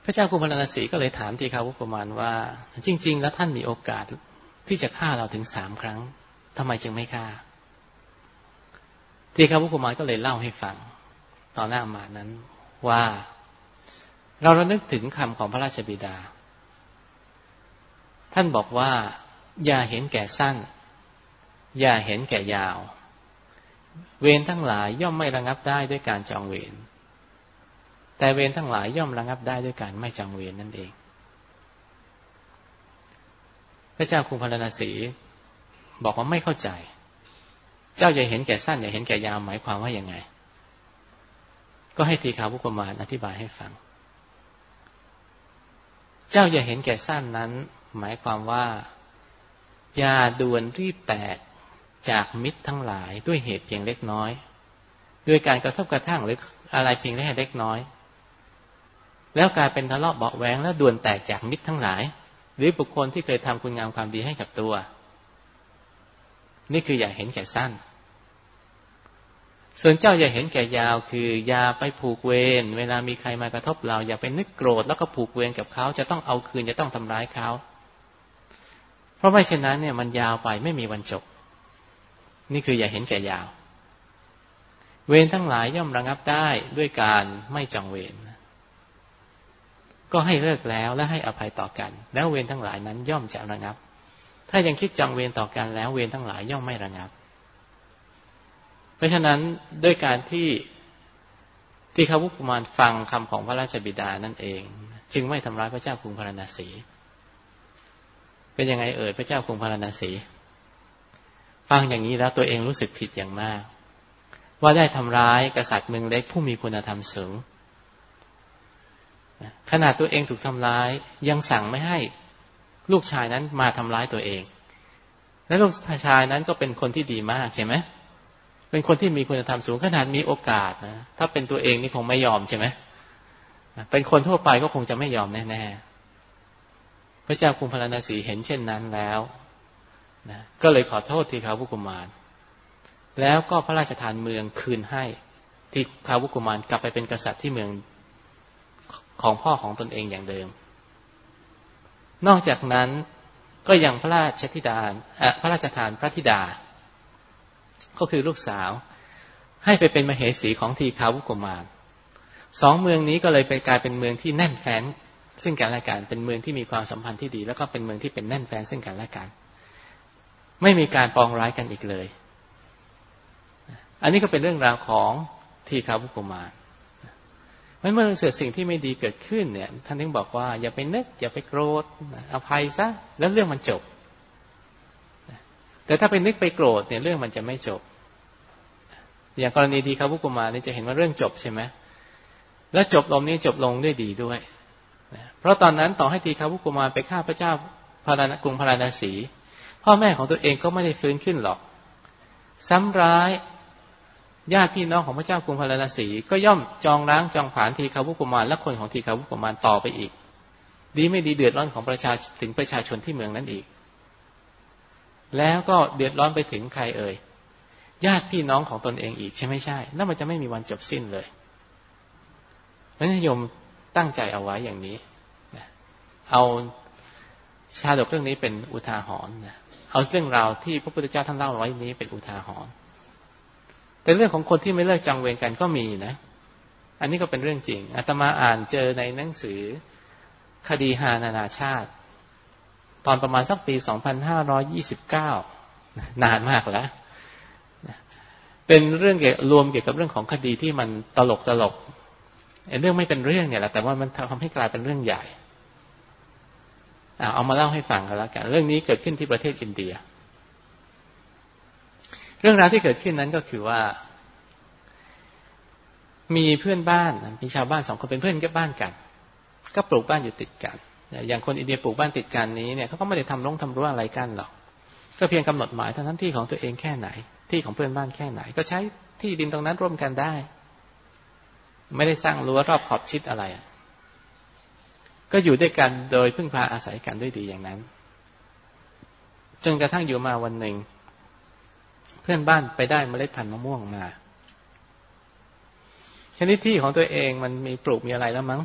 Speaker 2: พระเจ้ากุมารนสีก็เลยถามทีขาวุกุมารว่า จริง ๆ แล้วท่านมีโอกาสที่จะฆ่าเราถึงสามครั้งทำไมจึงไม่ฆ่าที่ข้าพุกุมารก็เลยเล่าให้ฟังตอนหน้ามานั้นว่า เราระลึกถึงคำของพระราชบิดา ท่านบอกว่า อย่าเห็นแก่สั้น อย่าเห็นแก่ยาว เวรทั้งหลายย่อมไม่ระงับได้ด้วยการจองเวรแต่เวรทั้งหลายย่อมระงับได้ด้วยการไม่จองเวรนั่นเอง พระเจ้าคุงพารณสีบอกว่าไม่เข้าใจ เจ้าอย่าเห็นแก่สั้นอย่าเห็นแก่ยาวหมายความว่ายังไง ก็ให้ทีขาวุปมาณอธิบายให้ฟัง เจ้าอย่าเห็นแก่สั้นนั้น หมายความว่า อย่าด่วนรีบแตกจากมิตรทั้งหลายด้วยเหตุเพียงเล็กน้อย ด้วยการกระทบกระทั่งหรืออะไรเพียงแค่เล็กน้อย แล้วกลายเป็นทะเลาะเบาแหวงแล้วด่วนแตกจากมิตรทั้งหลาย หรือบุคคลที่เคยทำคุณงามความดีให้กับตัว นี่คืออย่าเห็นแก่สั้น ส่วนเจ้าอย่าเห็นแก่ยาว คืออย่าไปผูกเวรเวลามีใครมากระทบเรา อย่าไปนึกโกรธแล้วก็ผูกเวรกับเขาจะต้องเอาคืนจะต้องทำร้ายเขา ราะไม่เช่นนั้นเนี่ยมันยาวไปไม่มีวันจบ นี่คืออย่าเห็นแก่ยาว เวรทั้งหลายย่อมระงับได้ด้วยการไม่จองเวรก็ให้เลิกแล้วและให้อภัยต่อกัน แล้วเวรทั้งหลายนั้นย่อมจะระงับ ถ้ายังคิดจองเวรต่อกันแล้วเวรทั้งหลายย่อมไม่ระงับ เพราะฉะนั้นด้วยการที่ที่เขาพุกุมารฟังคำของพระราชบิดานั่นเอง จึงไม่ทำร้ายพระเจ้ากรุงพาราณสี เป็นยังไงเอ่ยพระเจ้ากรุงพาราณสี ฟังอย่างนี้แล้วตัวเองรู้สึกผิดอย่างมาก ว่าได้ทำร้ายกษัตริย์เมืองเล็กผู้มีคุณธรรมสูงขนาดตัวเองถูกทำร้ายยังสั่งไม่ให้ลูกชายนั้นมาทำร้ายตัวเอง และลูกชายนั้นก็เป็นคนที่ดีมากใช่ไหมเป็นคนที่มีคุณธรรมสูงขนาดมีโอกาสนะถ้าเป็นตัวเองนี่คงไม่ยอมใช่ไหมเป็นคนทั่วไปก็คงจะไม่ยอมแน่ๆ พระเจ้าคุมพลนาสีเห็นเช่นนั้นแล้วนะก็เลยขอโทษที่ขาพุกุมาร แล้วก็พระราชทานเมืองคืนให้ที่คาวุกุมารกลับไปเป็นกษัตริย์ที่เมืองของพ่อของตนเองอย่างเดิม นอกจากนั้นก็ยังพระราชธิดาพระราชทานพระธิดา ก็คือลูกสาว ให้ไปเป็นมเหสีของทีคาวุกุมารสองเมืองนี้ก็เลยไปกลายเป็นเมืองที่แน่นแฟ้น ซึ่งกันและกันเป็นเมืองที่มีความสัมพันธ์ที่ดี แล้วก็เป็นเมืองที่เป็นแน่นแฟ้นซึ่งกันและกัน ไม่มีการปองร้ายกันอีกเลย อันนี้ก็เป็นเรื่องราวของทีคาวุกุมารไม่เมื่อเกิดสิ่งที่ไม่ดีเกิดขึ้นเนี่ย ท่านถึงบอกว่าอย่าไปนึก อย่าไปโกรธอภัยซะแล้วเรื่องมันจบ แต่ถ้าไปนึกไปโกรธเนี่ยเรื่องมันจะไม่จบ อย่างกรณีทีคาวุกุมานี่จะเห็นว่าเรื่องจบใช่ไหมแล้วจบลมนี้จบลงด้วยดีด้วย เพราะตอนนั้นต่อให้ทีคาวุกุมารไปฆ่าพระเจ้าพารณกรุงพาราณสี พ่อแม่ของตัวเองก็ไม่ได้ฟื้นขึ้นหรอก ซ้ำร้ายญาติพี่น้องของพระเจ้ากรุงพาราณสี ก็ย่อมจองร้างจองผานทีคาวุกุมารและคนของทีคาวุกุมารต่อไปอีก ดีไม่ดีเดือดร้อนของประชาถึงประชาชนที่เมืองนั้นอีก แล้วก็เดือดร้อนไปถึงใครเอ่ยญาติพี่น้องของตนเองอีกใช่ไม่ใช่แล้วมันจะไม่มีวันจบสิ้นเลยพระนิยมตั้งใจเอาไว้อย่างนี้ เอาชาดกเรื่องนี้เป็นอุทาหรณ์เอาเรื่องราวที่พระพุทธเจ้าท่านเล่าไว้นี้เป็นอุทาหรณ์แต่เรื่องของคนที่ไม่เลิกจังเวรกันก็มีนะ อันนี้ก็เป็นเรื่องจริงอาตมาอ่านเจอในหนังสือคดีฮานานาชาติ ตอนประมาณสักปีสองพันานานมากแล้ว เป็นเรื่องเกี่ยวรวมเกี่ยวกับเรื่องของคดีที่มันตลกตลกเรื่องไม่เป็นเรื่องเนี่ยแหละแต่ว่ามันทำให้กลายเป็นเรื่องใหญ่ เอามาเล่าให้ฟังกันแล้วกัน เรื่องนี้เกิดขึ้นที่ประเทศอินเดีย เรื่องราวที่เกิดขึ้นนั้นก็คือว่า มีเพื่อนบ้านมีชาวบ้านสองคนเป็นเพื่อนกับบ้านกัน ก็ปลูกบ้านอยู่ติดกัน อย่างคนอินเดียปลูกบ้านติดกันนี้เนี่ยเขาก็ไม่ได้ทำรงทำรั้วอะไรกันหรอก ก็เพียงกำหนดหมายเท่านั้นที่ของตัวเองแค่ไหน ที่ของเพื่อนบ้านแค่ไหน ก็ใช้ที่ดินตรงนั้นร่วมกันได้ ไม่ได้สร้างรั้วรอบขอบชิดอะไร ก็อยู่ด้วยกันโดยพึ่งพาอาศัยกันด้วยดีอย่างนั้น จนกระทั่งอยู่มาวันหนึ่ง เพื่อนบ้านไปได้เมล็ดพันธุ์มะม่วงมาชนิดที่ของตัวเองมันมีปลูกมีอะไรแล้วมั้ง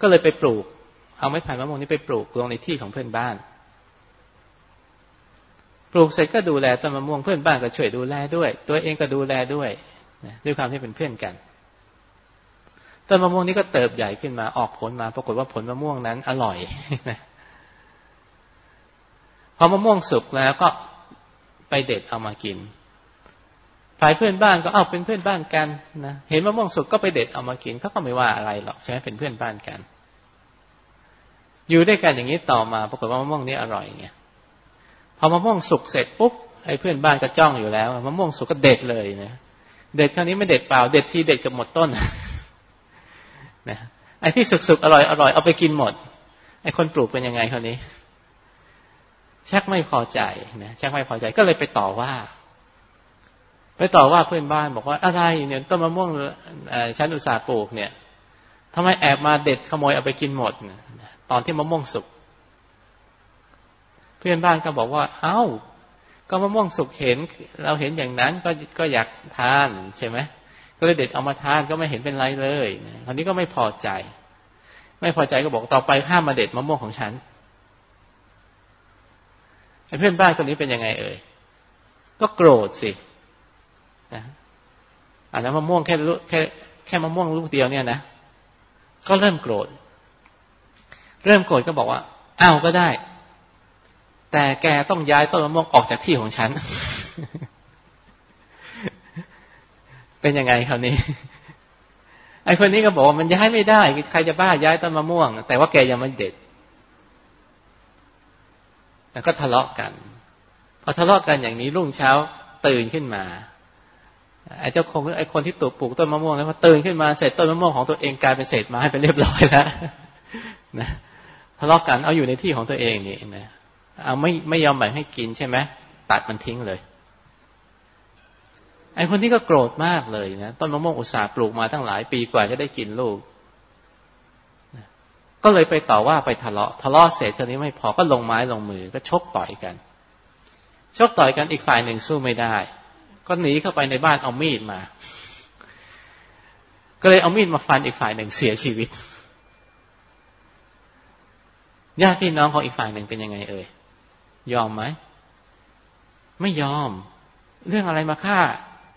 Speaker 2: ก็เลยไปปลูก เอาไม้พันธุ์มะม่วงนี้ไปปลูกลงในที่ของเพื่อนบ้าน ปลูกเสร็จก็ดูแลต้นมะม่วงเพื่อนบ้านก็ช่วยดูแลด้วย ตัวเองก็ดูแลด้วยด้วยความที่เป็นเพื่อนกัน ต้นมะม่วงนี้ก็เติบใหญ่ขึ้นมาออกผลมา ปรากฏว่าผลมะม่วงนั้นอร่อยพอมะม่วงสุกแล้วก็ไปเด็ดเอามากินฝ่ายเพื่อนบ้านก็เอาเป็นเพื่อนบ้านกันนะเห็นมะม่วงสุกก็ไปเด็ดเอามากินเขาก็ไม่ว่าอะไรหรอกใช่ไหมเป็นเพื่อนบ้านกัน อยู่ด้วยกันอย่างนี้ต่อมา ปรากฏว่ามะม่วงนี้อร่อยไงพอมะม่วงสุกเสร็จปุ๊บไอ้เพื่อนบ้านก็จ้องอยู่แล้วมะม่วงสุกก็เด็ดเลยนะเด็ดคราวนี้ไม่เด็ดเปล่า เด็ดทีเด็ดกับหมดต้น นะไอ้ที่สุกๆอร่อยอร่อยเอาไปกินหมด ไอ้คนปลูกเป็นยังไงคราวนี้ ชักไม่พอใจนะชักไม่พอใจก็เลยไปต่อว่า ไปต่อว่าเพื่อนบ้านบอกว่าอะไรเนี่ยต้นมะม่วงชั้นอุตสาห์ปลูกเนี่ยทำไมแอบมาเด็ดขโมยเอาไปกินหมดตอนที่มะม่วงสุกเพื่อนบ้านก็บอกว่า เอา้า ก็มะม่วงสุกเห็น เราเห็นอย่างนั้นก็ก็อยากทานใช่ไหม ก็เลยเด็ดเอามาทานก็ไม่เห็นเป็นไรเลยคราวนี้ก็ไม่พอใจ ไม่พอใจก็บอกต่อไปห้ามมาเด็ดมะม่วงของฉันเพื่อนบ้านคนนี้เป็นยังไงเอ่ยก็โกรธสินะอันนั้นมะม่วงแค่แค่แค่มะม่วงลูกเดียวเนี่ยนะก็เริ่มโกรธ เริ่มโกรธก็บอกว่าอ้าวก็ได้ แต่แกต้องย้ายต้นมะม่วงออกจากที่ของฉัน เป็นยังไงคราวนี้ ไอคนนี้ก็บอกว่ามันย้ายไม่ได้ ใครจะบ้าย้ายต้นมะม่วง แต่ว่าแกยังไม่เด็ด แล้วก็ทะเลาะกัน พอทะเลาะกันอย่างนี้รุ่งเช้าตื่นขึ้นมาไอ้เจ้าคงไอ้คนที่ตปลูกต้นมะม่วงแล้วพอตื่นขึ้นมาเสร็จต้นมะม่วงของตัวเองกลายเป็นเศษไม้ไปเรียบร้อยแล้วนะทะเลาะกันเอาอยู่ในที่ของตัวเองนี่นะเอาไม่ไม่ยอมแบ่งให้กินใช่ไหมตัดมันทิ้งเลย ไอ้คนที่ก็โกรธมากเลยนะต้นมะม่วงอุตสาห์ปลูกมาตั้งหลายปีกว่าจะได้กินลูกก็เลยไปต่อว่าไปทะเลาะทะเลาะเสร็จคนนี้ไม่พอก็ลงไม้ลงมือก็ชกต่อยกันชกต่อยกันอีกฝ่ายหนึ่งสู้ไม่ได้ ก็หนีเข้าไปในบ้านเอามีดมา ก็เลยเอามีดมาฟันอีกฝ่ายหนึ่งเสียชีวิตญาติพี่น้องของอีกฝ่ายหนึ่งเป็นยังไง เอ่ยยอมไหมไม่ยอม เรื่องอะไรมาฆ่า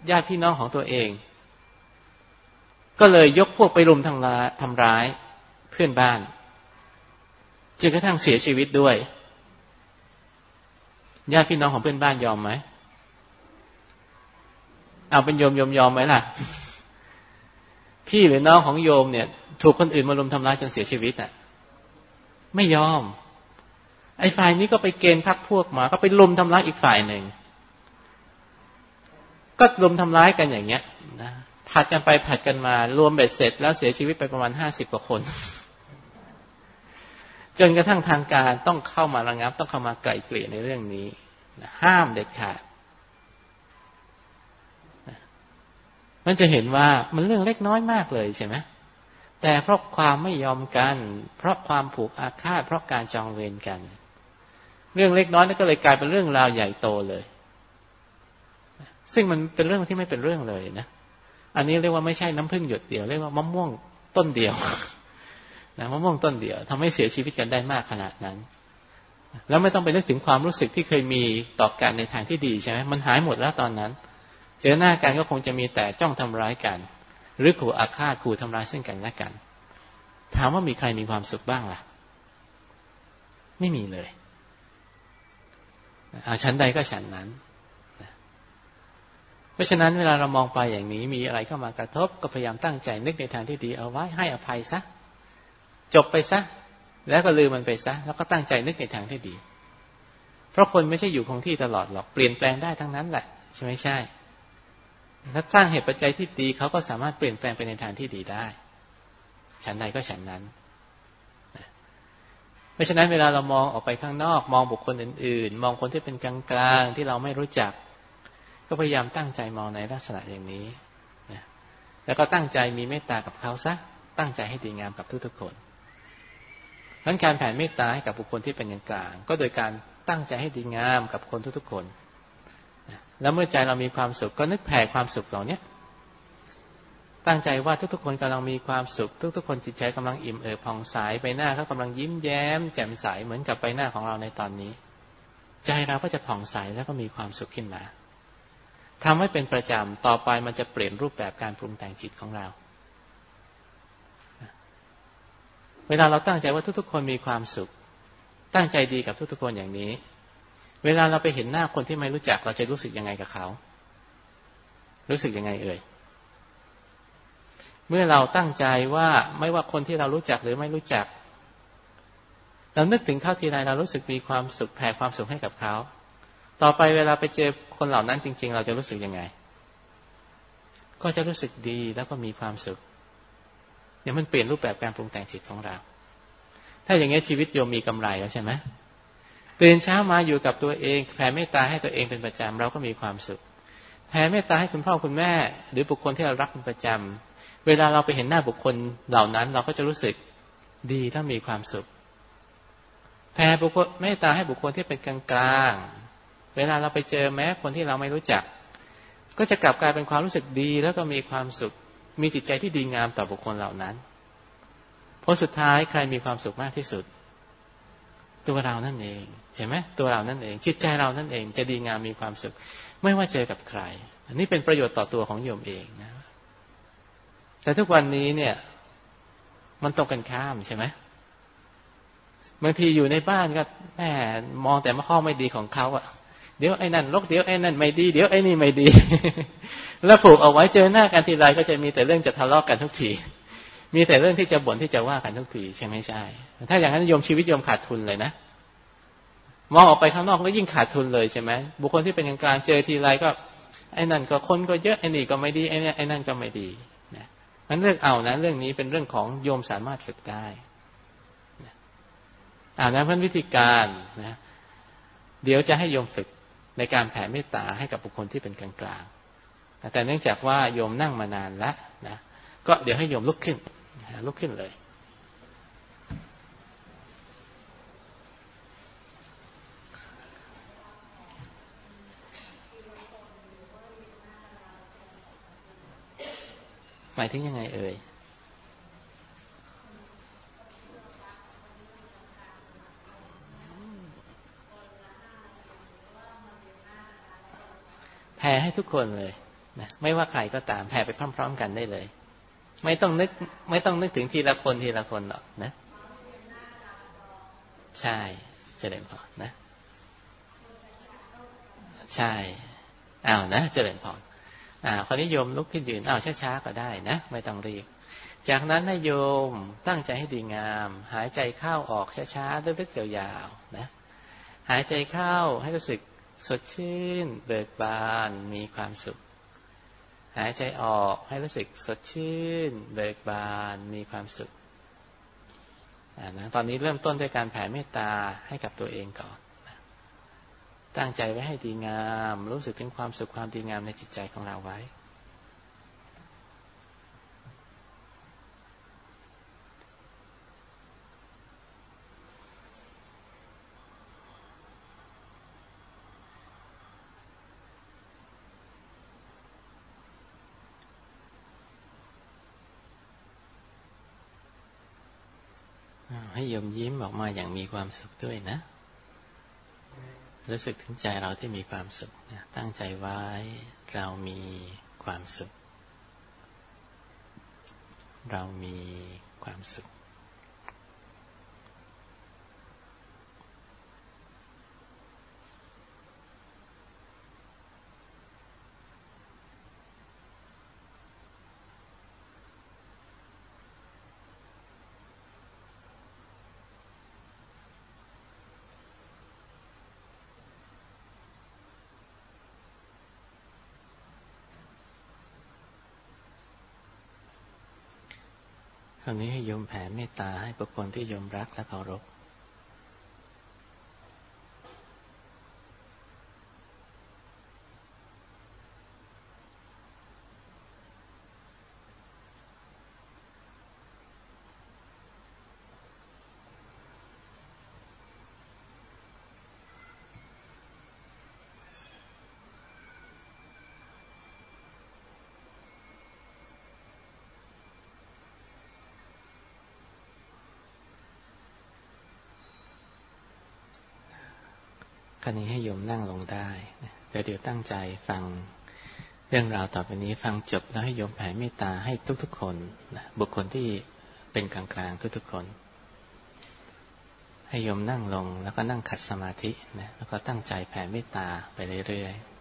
Speaker 2: ญาติพี่น้องของตัวเอง ก็เลยยกพวกไปรุมทำร้ายทำร้ายเพื่อนบ้านจนกระทั่งเสียชีวิตด้วยญาติพี่น้องของเพื่อนบ้านยอมไหมเอาเป็นโยมโยมยอมไหมล่ะ พี่หรือน้องของโยมเนี่ย ถูกคนอื่นมารุมทำร้ายจนเสียชีวิตอะ ไม่ยอม ไอ้ฝ่ายนี้ก็ไปเกณฑ์พักพวกมา ก็ไปลุมทำร้ายอีกฝ่ายหนึ่ง ก็ลุมทำร้ายกันอย่างเงี้ยนะผัดกันไปผัดกันมา รวมเบ็ดเสร็จ แล้วเสียชีวิตไปประมาณห้าสิบกว่าคน จนกระทั่งทางการต้องเข้ามาระงับ ต้องเข้ามาไกล่เกลี่ยในเรื่องนี้ห้ามเด็ดขาดมันจะเห็นว่ามันเรื่องเล็กน้อยมากเลยใช่ไหมแต่เพราะความไม่ยอมกัน เพราะความผูกอาฆาตเพราะการจองเวรกัน เรื่องเล็กน้อยนั่นก็เลยกลายเป็นเรื่องราวใหญ่โตเลย ซึ่งมันเป็นเรื่องที่ไม่เป็นเรื่องเลยนะอันนี้เรียกว่าไม่ใช่น้ำพึ่งหยดเดียวเรียกว่ามะม่วงต้นเดียวนะมะม่วงต้นเดียวทำให้เสียชีวิตกันได้มากขนาดนั้น แล้วไม่ต้องไปนึกถึงความรู้สึกที่เคยมีต่อกันในทางที่ดีใช่ไหมมันหายหมดแล้วตอนนั้น เจอหน้ากันก็คงจะมีแต่จ้องทำร้ายกัน หรือขู่อาฆาตขู่ทำร้ายซึ่งกันและกัน ถามว่ามีใครมีความสุขบ้างล่ะ ไม่มีเลยอาชั้นใดก็ฉันนั้น เพราะฉะนั้นเวลาเรามองไปอย่างนี้มีอะไรเข้ามากระทบก็พยายามตั้งใจนึกในทางที่ดีเอาไว้ให้อภัยซะ จบไปซะ แล้วก็ลืมมันไปซะ แล้วก็ตั้งใจนึกในทางที่ดี เพราะคนไม่ใช่อยู่คงที่ตลอดหรอกเปลี่ยนแปลงได้ทั้งนั้นแหละ ใช่ไหมใช่ถ้าสร้างเหตุปัจจัยที่ดีเขาก็สามารถเปลี่ยนแปลงไปในทางที่ดีได้ฉันใดก็ฉันนั้นเพราะฉะนั้นเวลาเรามองออกไปข้างนอก มองบุคคลอื่น ๆ มองคนที่เป็นกลางๆที่เราไม่รู้จัก ก็พยายามตั้งใจมองในลักษณะอย่างนี้นะแล้วก็ตั้งใจมีเมตตากับเขาซะ ตั้งใจให้ดีงามกับทุกๆคนนั้นการแผ่เมตตาให้กับบุคคลที่เป็นกลาง ก็โดยการตั้งใจให้ดีงามกับคนทุกๆคนแล้วเมื่อใจเรามีความสุขก็นึกแผ่ความสุขเหล่านี้ตั้งใจว่าทุกๆคนกำลังมีความสุข ทุกๆคนจิตใจกำลังอิ่มเอิบผ่องใสไปหน้าเขากำลังยิ้มแย้ม แจ่มใสเหมือนกับใบหน้าของเราในตอนนี้ ใจเราก็จะผ่องใสแล้วก็มีความสุขขึ้นมา ทำให้เป็นประจำต่อไปมันจะเปลี่ยนรูปแบบการปรุงแต่งจิตของเรา เวลาเราตั้งใจว่าทุกๆ คนมีความสุข ตั้งใจดีกับทุกๆ คนอย่างนี้ เวลาเราไปเห็นหน้าคนที่ไม่รู้จักเราจะรู้สึกยังไงกับเขา รู้สึกยังไงเอ่ยเมื่อเราตั้งใจว่าไม่ว่าคนที่เรารู้จักหรือไม่รู้จัก เรานึกถึงเขาทีไรเรารู้สึกมีความสุขแผ่ความสุขให้กับเขา ต่อไปเวลาไปเจอคนเหล่านั้นจริง ๆ เราจะรู้สึกยังไง ก็จะรู้สึกดีแล้วก็มีความสุขเนี่ยมันเปลี่ยนรูปแบบการปรุงแต่งจิตของเรา ถ้าอย่างนี้ชีวิตโยมมีกำไรแล้วใช่ไหมตื่นเช้ามาอยู่กับตัวเองแผ่เมตตาให้ตัวเองเป็นประจำเราก็มีความสุขแผ่เมตตาให้คุณพ่อคุณแม่ หรือบุคคลที่เรารักเป็นประจำเวลาเราไปเห็นหน้าบุคคลเหล่านั้น เราก็จะรู้สึกดีและมีความสุขแผ่บุคคลเมตตาให้บุคคลที่เป็นกลางกลาง เวลาเราไปเจอแม้คนที่เราไม่รู้จัก ก็จะกลับกลายเป็นความรู้สึกดี แล้วก็มีความสุข มีจิตใจที่ดีงามต่อบุคคลเหล่านั้นผลสุดท้ายใครมีความสุขมากที่สุด ตัวเรานั่นเองใช่ไหมตัวเรานั่นเองจิตใจเรานั่นเอง จะดีงามมีความสุข ไม่ว่าเจอกับใคร อันนี้เป็นประโยชน์ต่อตัวของโยมเองนะ แต่ทุกวันนี้เนี่ย มันตรงกันข้ามใช่ไหมบางทีอยู่ในบ้านก็แหมมองแต่ข้อไม่ดีของเขาอะ เดี๋ยวไอ้นั่นลกเดี๋ยวไอ้นั่นไม่ดีเดี๋ยวไอ้นี่ไม่ดี แล้วผูกเอาไว้เจอหน้ากันทีไรก็จะมีแต่เรื่องจะทะเลาะกกันทุกที มีแต่เรื่องที่จะบ่นที่จะว่ากันทุกทีใช่ไหมใช่ ถ้าอย่างนั้นโยมชีวิตโยมขาดทุนเลยนะมองออกไปข้างนอกก็ยิ่งขาดทุนเลยใช่ไหมบุคคลที่เป็นกลางเจอทีไรก็ไอ้นั่นก็คนก็เยอะไอ้นี่ก็ไม่ดีไอ้นี่ไอ้นั่นก็ไม่ดีนะมันเรื่องเอานะ เรื่องนี้เป็นเรื่องของโยมสามารถฝึกได้อ่านะเพื่อนวิธีการนะ เดี๋ยวจะให้โยมฝึก ในการแผ่เมตตาให้กับบุคคลที่เป็นกลางๆ แต่เนื่องจากว่าโยมนั่งมานานแล้วนะ ก็เดี๋ยวให้โยมลุกขึ้น ลุกขึ้นเลยหมายถึงยังไงเอ่ย แผ่ให้ทุกคนเลยนะไม่ว่าใครก็ตามแผ่ไปพร้อม ๆ กันได้เลย ไม่ต้องนึก ไม่ต้องนึกถึงทีละคนทีละคนหรอกนะ ใช่เจริญพรนะ ใช่อ้าวนะเจริญพรอ่าคนนิยมลุกขึ้นยืนอ้าวช้าๆก็ได้นะ ไม่ต้องรีบจากนั้นให้โยมตั้งใจให้ดีงาม หายใจเข้าออกช้าๆลึกๆยาวๆนะ หายใจเข้าให้รู้สึก สดชื่น เบิกบานมีความสุข หายใจออกให้รู้สึกสดชื่น เบิกบานมีความสุขนะตอนนี้เริ่มต้นด้วยการแผ่เมตตาให้กับตัวเองก่อนตั้งใจไว้ให้ดีงาม รู้สึกถึงความสุขความดีงามในจิตใจของเราไว้ให้ย มาอย่างมีความสุขด้วยนะ รู้สึกถึงใจเราที่มีความสุขตั้งใจไว้เรามีความสุข เรามีความสุข ยมแผ่เมตตาให้บุคคลที่ยมรักและเคารพ คราวนี้ให้โยมนั่งลงได้แต่เดี๋ยวตั้งใจฟังเรื่องราวต่อไปนี้ฟังจบแล้วให้โยมแผ่เมตตาให้ทุกๆคนนะบุคคลที่เป็นกลางๆทุกๆคน ให้โยมนั่งลงแล้วก็นั่งขัดสมาธินะแล้วก็ตั้งใจแผ่เมตตาไปเรื่อยๆ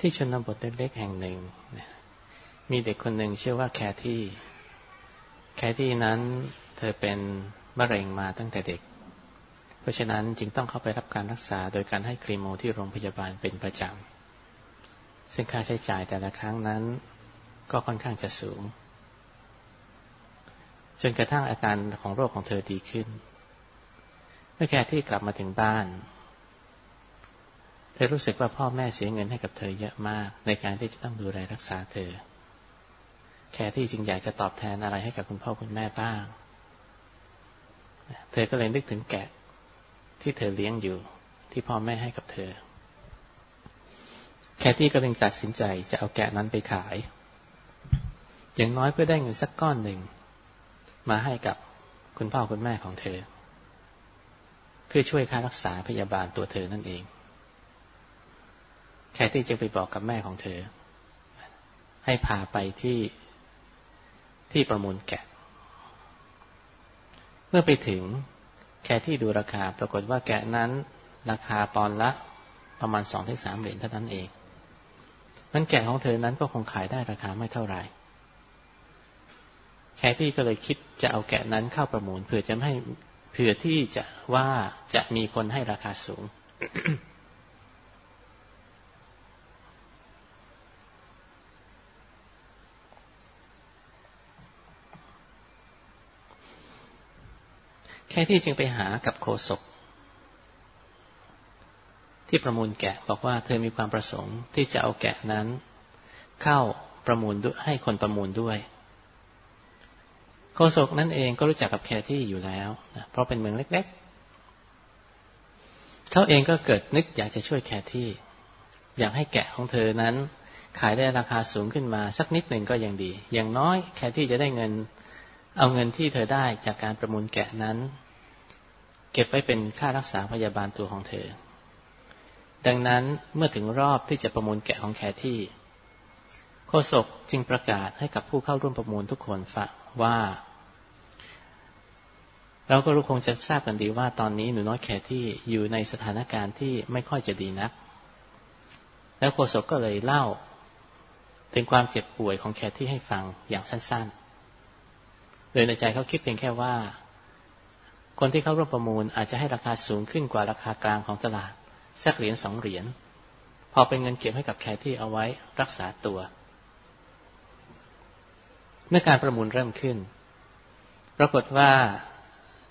Speaker 2: ที่ชนบทเล็กๆแห่งหนึ่งมีเด็กคนหนึ่งชื่อว่าแคที่ แคที่นั้นเธอเป็นมะเร็งมาตั้งแต่เด็ก เพราะฉะนั้นจึงต้องเข้าไปรับการรักษาโดยการให้ครีโมที่โรงพยาบาลเป็นประจำ ซึ่งค่าใช้จ่ายแต่ละครั้งนั้น ก็ค่อนข้างจะสูง จนกระทั่งอาการของโรคของเธอดีขึ้น เมื่อแคที่กลับมาถึงบ้าน ธอรู้สึกว่าพ่อแม่เสียเงินให้กับเธอเยอะมาก ในการที่จะต้องดูแลรักษาเธอ แค่ที่จึงอยากจะตอบแทนอะไรให้กับคุณพ่อคุณแม่บ้าง เธอก็เลยนึกถึงแกะที่เธอเลี้ยงอยู่ที่พ่อแม่ให้กับเธอ แคที่ก็เลยตัดสินใจจะเอาแกะนั้นไปขาย อย่างน้อยเพื่อได้เงินสักก้อนหนึ่ง มาให้กับคุณพ่อคุณแม่ของเธอ เพื่อช่วยค่ารักษาพยาบาลตัวเธอนั่นเอง แคที่จะไปบอกกับแม่ของเธอ ให้พาไปที่ที่ประมูลแกะ เมื่อไปถึงแคที่ดูราคา ปรากฏว่าแกะนั้น ราคาปอนละประมาณสองถึงสามเหรียญเท่านั้นเองนั้นแกะของเธอนั้นก็คงขายได้ราคาไม่เท่าไหร่แคที่ก็เลยคิดจะเอาแกะนั้นเข้าประมูลเพื่อจะไม่เพื่อที่จะว่าจะมีคนให้ราคาสูง แค่ที่จึงไปหากับโคศกที่ประมูลแกะบอกว่าเธอมีความประสงค์ที่จะเอาแกะนั้น เข้าประมูลให้คนประมูลด้วยโคศกนั่นเองก็รู้จักกับแคที่อยู่แล้วนะเพราะเป็นเมืองเล็กๆเขาเองก็เกิดนึกอยากจะช่วยแคที่ อยากให้แกะของเธอนั้น ขายได้ราคาสูงขึ้นมาสักนิดหนึ่งก็ยังดี อย่างน้อยแคที่จะได้เงิน เอาเงินที่เธอได้จากการประมูลแกะนั้น เก็บไว้เป็นค่ารักษาพยาบาลตัวของเธอ ดังนั้นเมื่อถึงรอบที่จะประมูลแกะของแคที่โฆษกจึงประกาศให้กับผู้เข้าร่วมประมูลทุกคนฟังว่า เราก็รู้คงจะทราบกันดีว่าตอนนี้หนูน้อยแคที่อยู่ในสถานการณ์ที่ไม่ค่อยจะดีนัก แล้วโฆษกก็เลยเล่า ถึงความเจ็บป่วยของแคที่ให้ฟังอย่างสั้นๆ โดยในใจเขาคิดเพียงแค่ว่า คนที่เข้าร่วมประมูลอาจจะให้ราคาสูงขึ้นกว่าราคากลางของตลาดสักเหรียญสองเหรียญพอเป็นเงินเก็บให้กับแคที่เอาไว้รักษาตัว เมื่อการประมูลเริ่มขึ้น ปรากฏว่า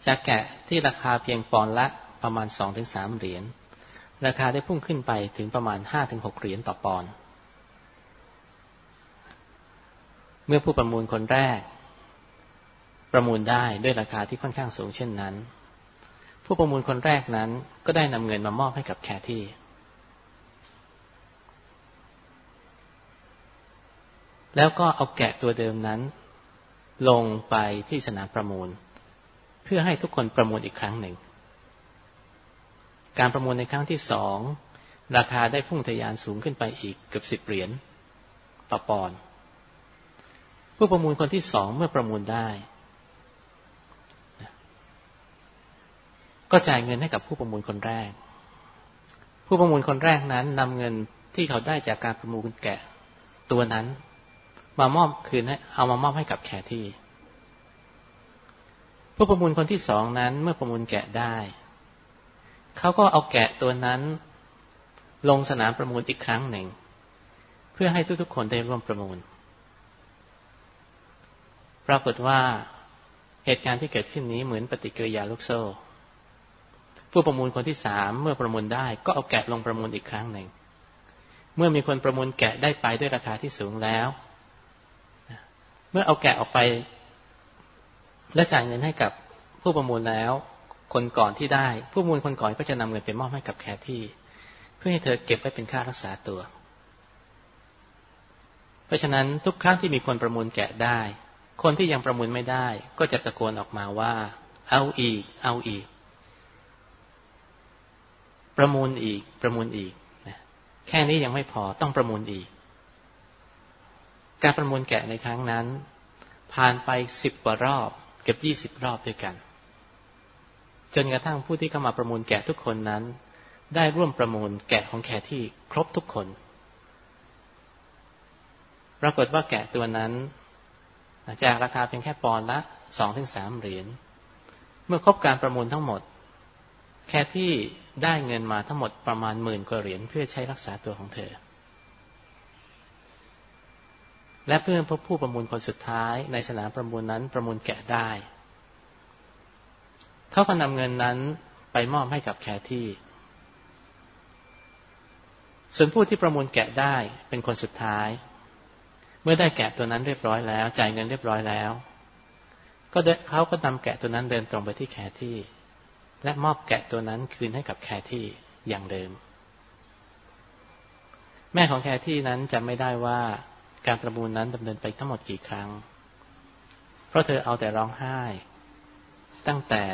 Speaker 2: จากแกะที่ราคาเพียงปอนละประมาณสองถึงสามเหรียญราคาได้พุ่งขึ้นไปถึงประมาณห้าถึงหกเหรียญต่อปอน เมื่อผู้ประมูลคนแรก ประมูลได้ด้วยราคาที่ค่อนข้างสูงเช่นนั้น ผู้ประมูลคนแรกนั้นก็ได้นำเงินมามอบให้กับแคที่แล้วก็เอาแกะตัวเดิมนั้น ลงไปที่สนามประมูล เพื่อให้ทุกคนประมูลอีกครั้งหนึ่ง การประมูลในครั้งที่สองราคาได้พุ่งทะยานสูงขึ้นไปอีกเกือบสิบเหรียญต่อปอนผู้ประมูลคนที่สองเมื่อประมูลได้ ก็จ่ายเงินให้กับผู้ประมูลคนแรก ผู้ประมูลคนแรกนั้นนำเงินที่เขาได้จากการประมูลแกะตัวนั้น มามอบคืนให้เอามามอบให้กับแขที่ ผู้ประมูลคนที่สองนั้น เมื่อประมูลแกะได้ เขาก็เอาแกะตัวนั้น ลงสนามประมูลอีกครั้งหนึ่ง เพื่อให้ทุกๆคนได้ร่วมประมูล ปรากฏว่าเหตุการณ์ที่เกิดขึ้นนี้เหมือนปฏิกิริยาลูกโซ่ ผู้ประมูลคนที่สามเมื่อประมูลได้ก็เอาแกะลงประมูลอีกครั้งหนึ่ง เมื่อมีคนประมูลแกะได้ไปด้วยราคาที่สูงแล้ว เมื่อเอาแกะออกไป และจ่ายเงินให้กับผู้ประมูลแล้ว คนก่อนที่ได้ ผู้ประมูลคนก่อนก็จะนำเงินไปมอบให้กับแคที่ เพื่อให้เธอเก็บไว้เป็นค่ารักษาตัว เพราะฉะนั้นทุกครั้งที่มีคนประมูลแกะได้ คนที่ยังประมูลไม่ได้ ก็จะตะโกนออกมาว่า เอาอีก เอาอีก ประมูลอีก ประมูลอีกนะแค่นี้ยังไม่พอต้องประมูลอีก การประมูลแกะในครั้งนั้น ผ่านไปสิบกว่ารอบ เกือบยี่สิบรอบด้วยกัน จนกระทั่งผู้ที่เข้ามาประมูลแกะทุกคนนั้น ได้ร่วมประมูลแกะของแขที่ครบทุกคนปรากฏว่าแกะตัวนั้น จากราคาเพียงแค่ปอนละสองถึงสามเหรียญเมื่อครบการประมูลทั้งหมด แค่ที่ได้เงินมาทั้งหมดประมาณหมื่นกว่าเหรียญเพื่อใช้รักษาตัวของเธอ และเพื่อนพบผู้ประมูลคนสุดท้ายในสนามประมูลนั้นประมูลแกะได้ เขาก็นำเงินนั้นไปมอบให้กับแคที่ ส่วนผู้ที่ประมูลแกะได้เป็นคนสุดท้าย เมื่อได้แกะตัวนั้นเรียบร้อยแล้ว จ่ายเงินเรียบร้อยแล้ว ก็เขาก็นำแกะตัวนั้นเดินตรงไปที่แคที่ และมอบแกะตัวนั้นคืนให้กับแคที่อย่างเดิม แม่ของแคที่นั้นจำไม่ได้ว่าการประมูลนั้นดำเนินไปทั้งหมดกี่ครั้ง เพราะเธอเอาแต่ร้องไห้ ตั้งแต่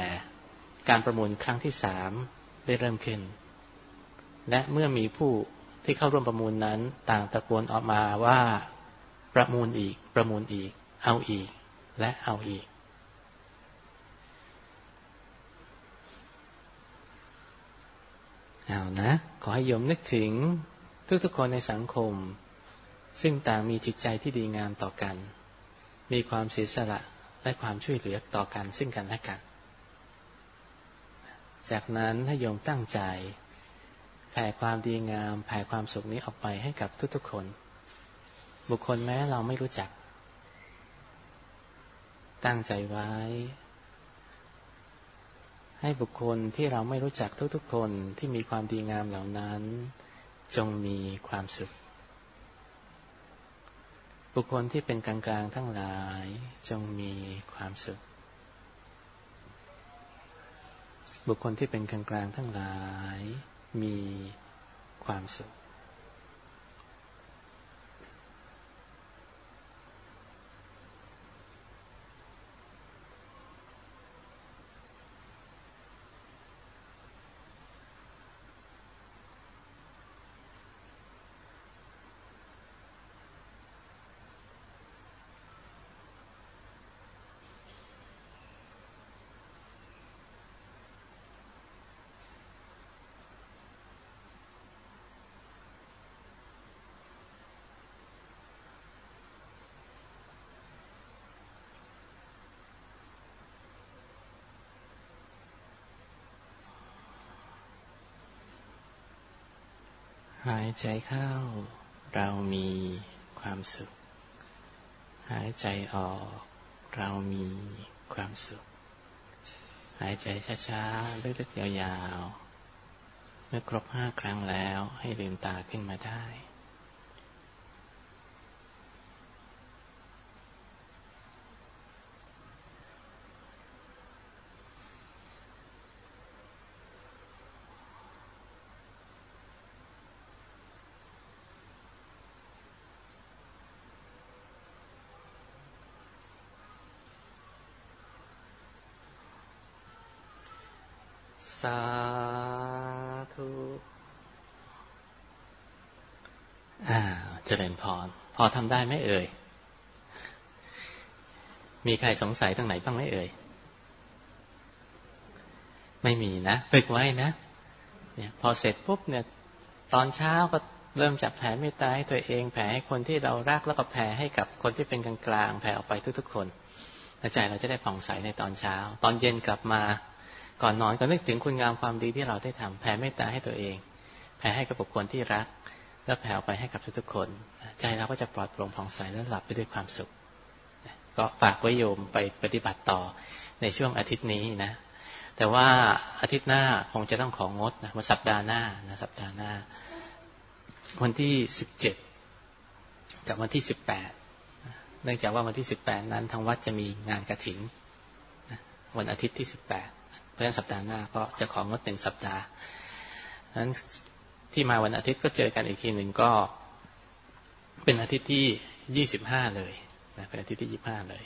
Speaker 2: การประมูลครั้งที่สามได้เริ่มขึ้น และเมื่อมีผู้ที่เข้าร่วมประมูลนั้น ต่างตะโกนออกมาว่า ประมูลอีก ประมูลอีก เอาอีก และเอาอีก เอานะ ขอให้โยมนึกถึงทุกๆคนในสังคม ซึ่งต่างมีจิตใจที่ดีงามต่อกัน มีความเสียสละและความช่วยเหลือต่อกันซึ่งกันและกัน จากนั้นถ้โยมตั้งใจ แผ่ความดีงาม แผ่ความสุขนี้ออกไปให้กับทุกๆคน บุคคลแม้เราไม่รู้จัก ตั้งใจไว้ ให้บุคคลที่เราไม่รู้จักทุกๆคนที่มีความดีงามเหล่านั้น จงมีความสุข บุคคลที่เป็นกลางๆทั้งหลาย จงมีความสุข บุคคลที่เป็นกลางๆทั้งหลาย มีความสุขหายใจเข้า เรามีความสุข หายใจออก เรามีความสุข หายใจช้าๆลึกๆยาวๆเมื่อครบห้าครั้งแล้วให้ลืมตาขึ้นมาได้สาธุอ่า เจริญพรพอทำได้ไหมเอ่ย มีใครสงสัยตรงไหนบ้างไหมเอ่ย ไม่มีนะฝึกไว้นะ เนี่ย พอเสร็จปุ๊บเนี่ย ตอนเช้าก็เริ่มจับแผ่เมตตาให้ตัวเองแผ่ให้คนที่เรารักแล้วก็แผ่ให้กับคนที่เป็นกลางๆแผ่ออกไปทุกๆคนใจเราจะได้ผ่องใสในตอนเช้า ตอนเย็นกลับมา ก่อนนอนก็นึกถึงคุณงามความดีที่เราได้ทำแผ่เมตตาให้ตัวเอง แผ่ให้กับบุคคลที่รัก แล้วแผ่ไปให้กับทุกๆคน ใจเราก็จะปลอดโปร่งผ่องใสและหลับไปด้วยความสุข ก็ฝากไว้โยมไปปฏิบัติต่อในช่วงอาทิตย์นี้นะ แต่ว่าอาทิตย์หน้าคงจะต้องของงดนะวันสัปดาห์หน้านะสัปดาห์หน้า วันที่สิบเจ็ดกับวันที่สิบแปดเนื่องจากว่าวันที่สิบแปดนั้นทางวัดจะมีงานกระถิ่นวันอาทิตย์ที่สิบแปดเพราะฉะนั้นสัปดาห์หน้าก็จะของงดหนึ่งสัปดาห์นั้น ที่มาวันอาทิตย์ก็เจอกันอีกทีหนึ่งก็ เป็นอาทิตย์ที่ยี่สิบห้าเลยนะเป็นอาทิตย์ที่ยี่ห้าเลย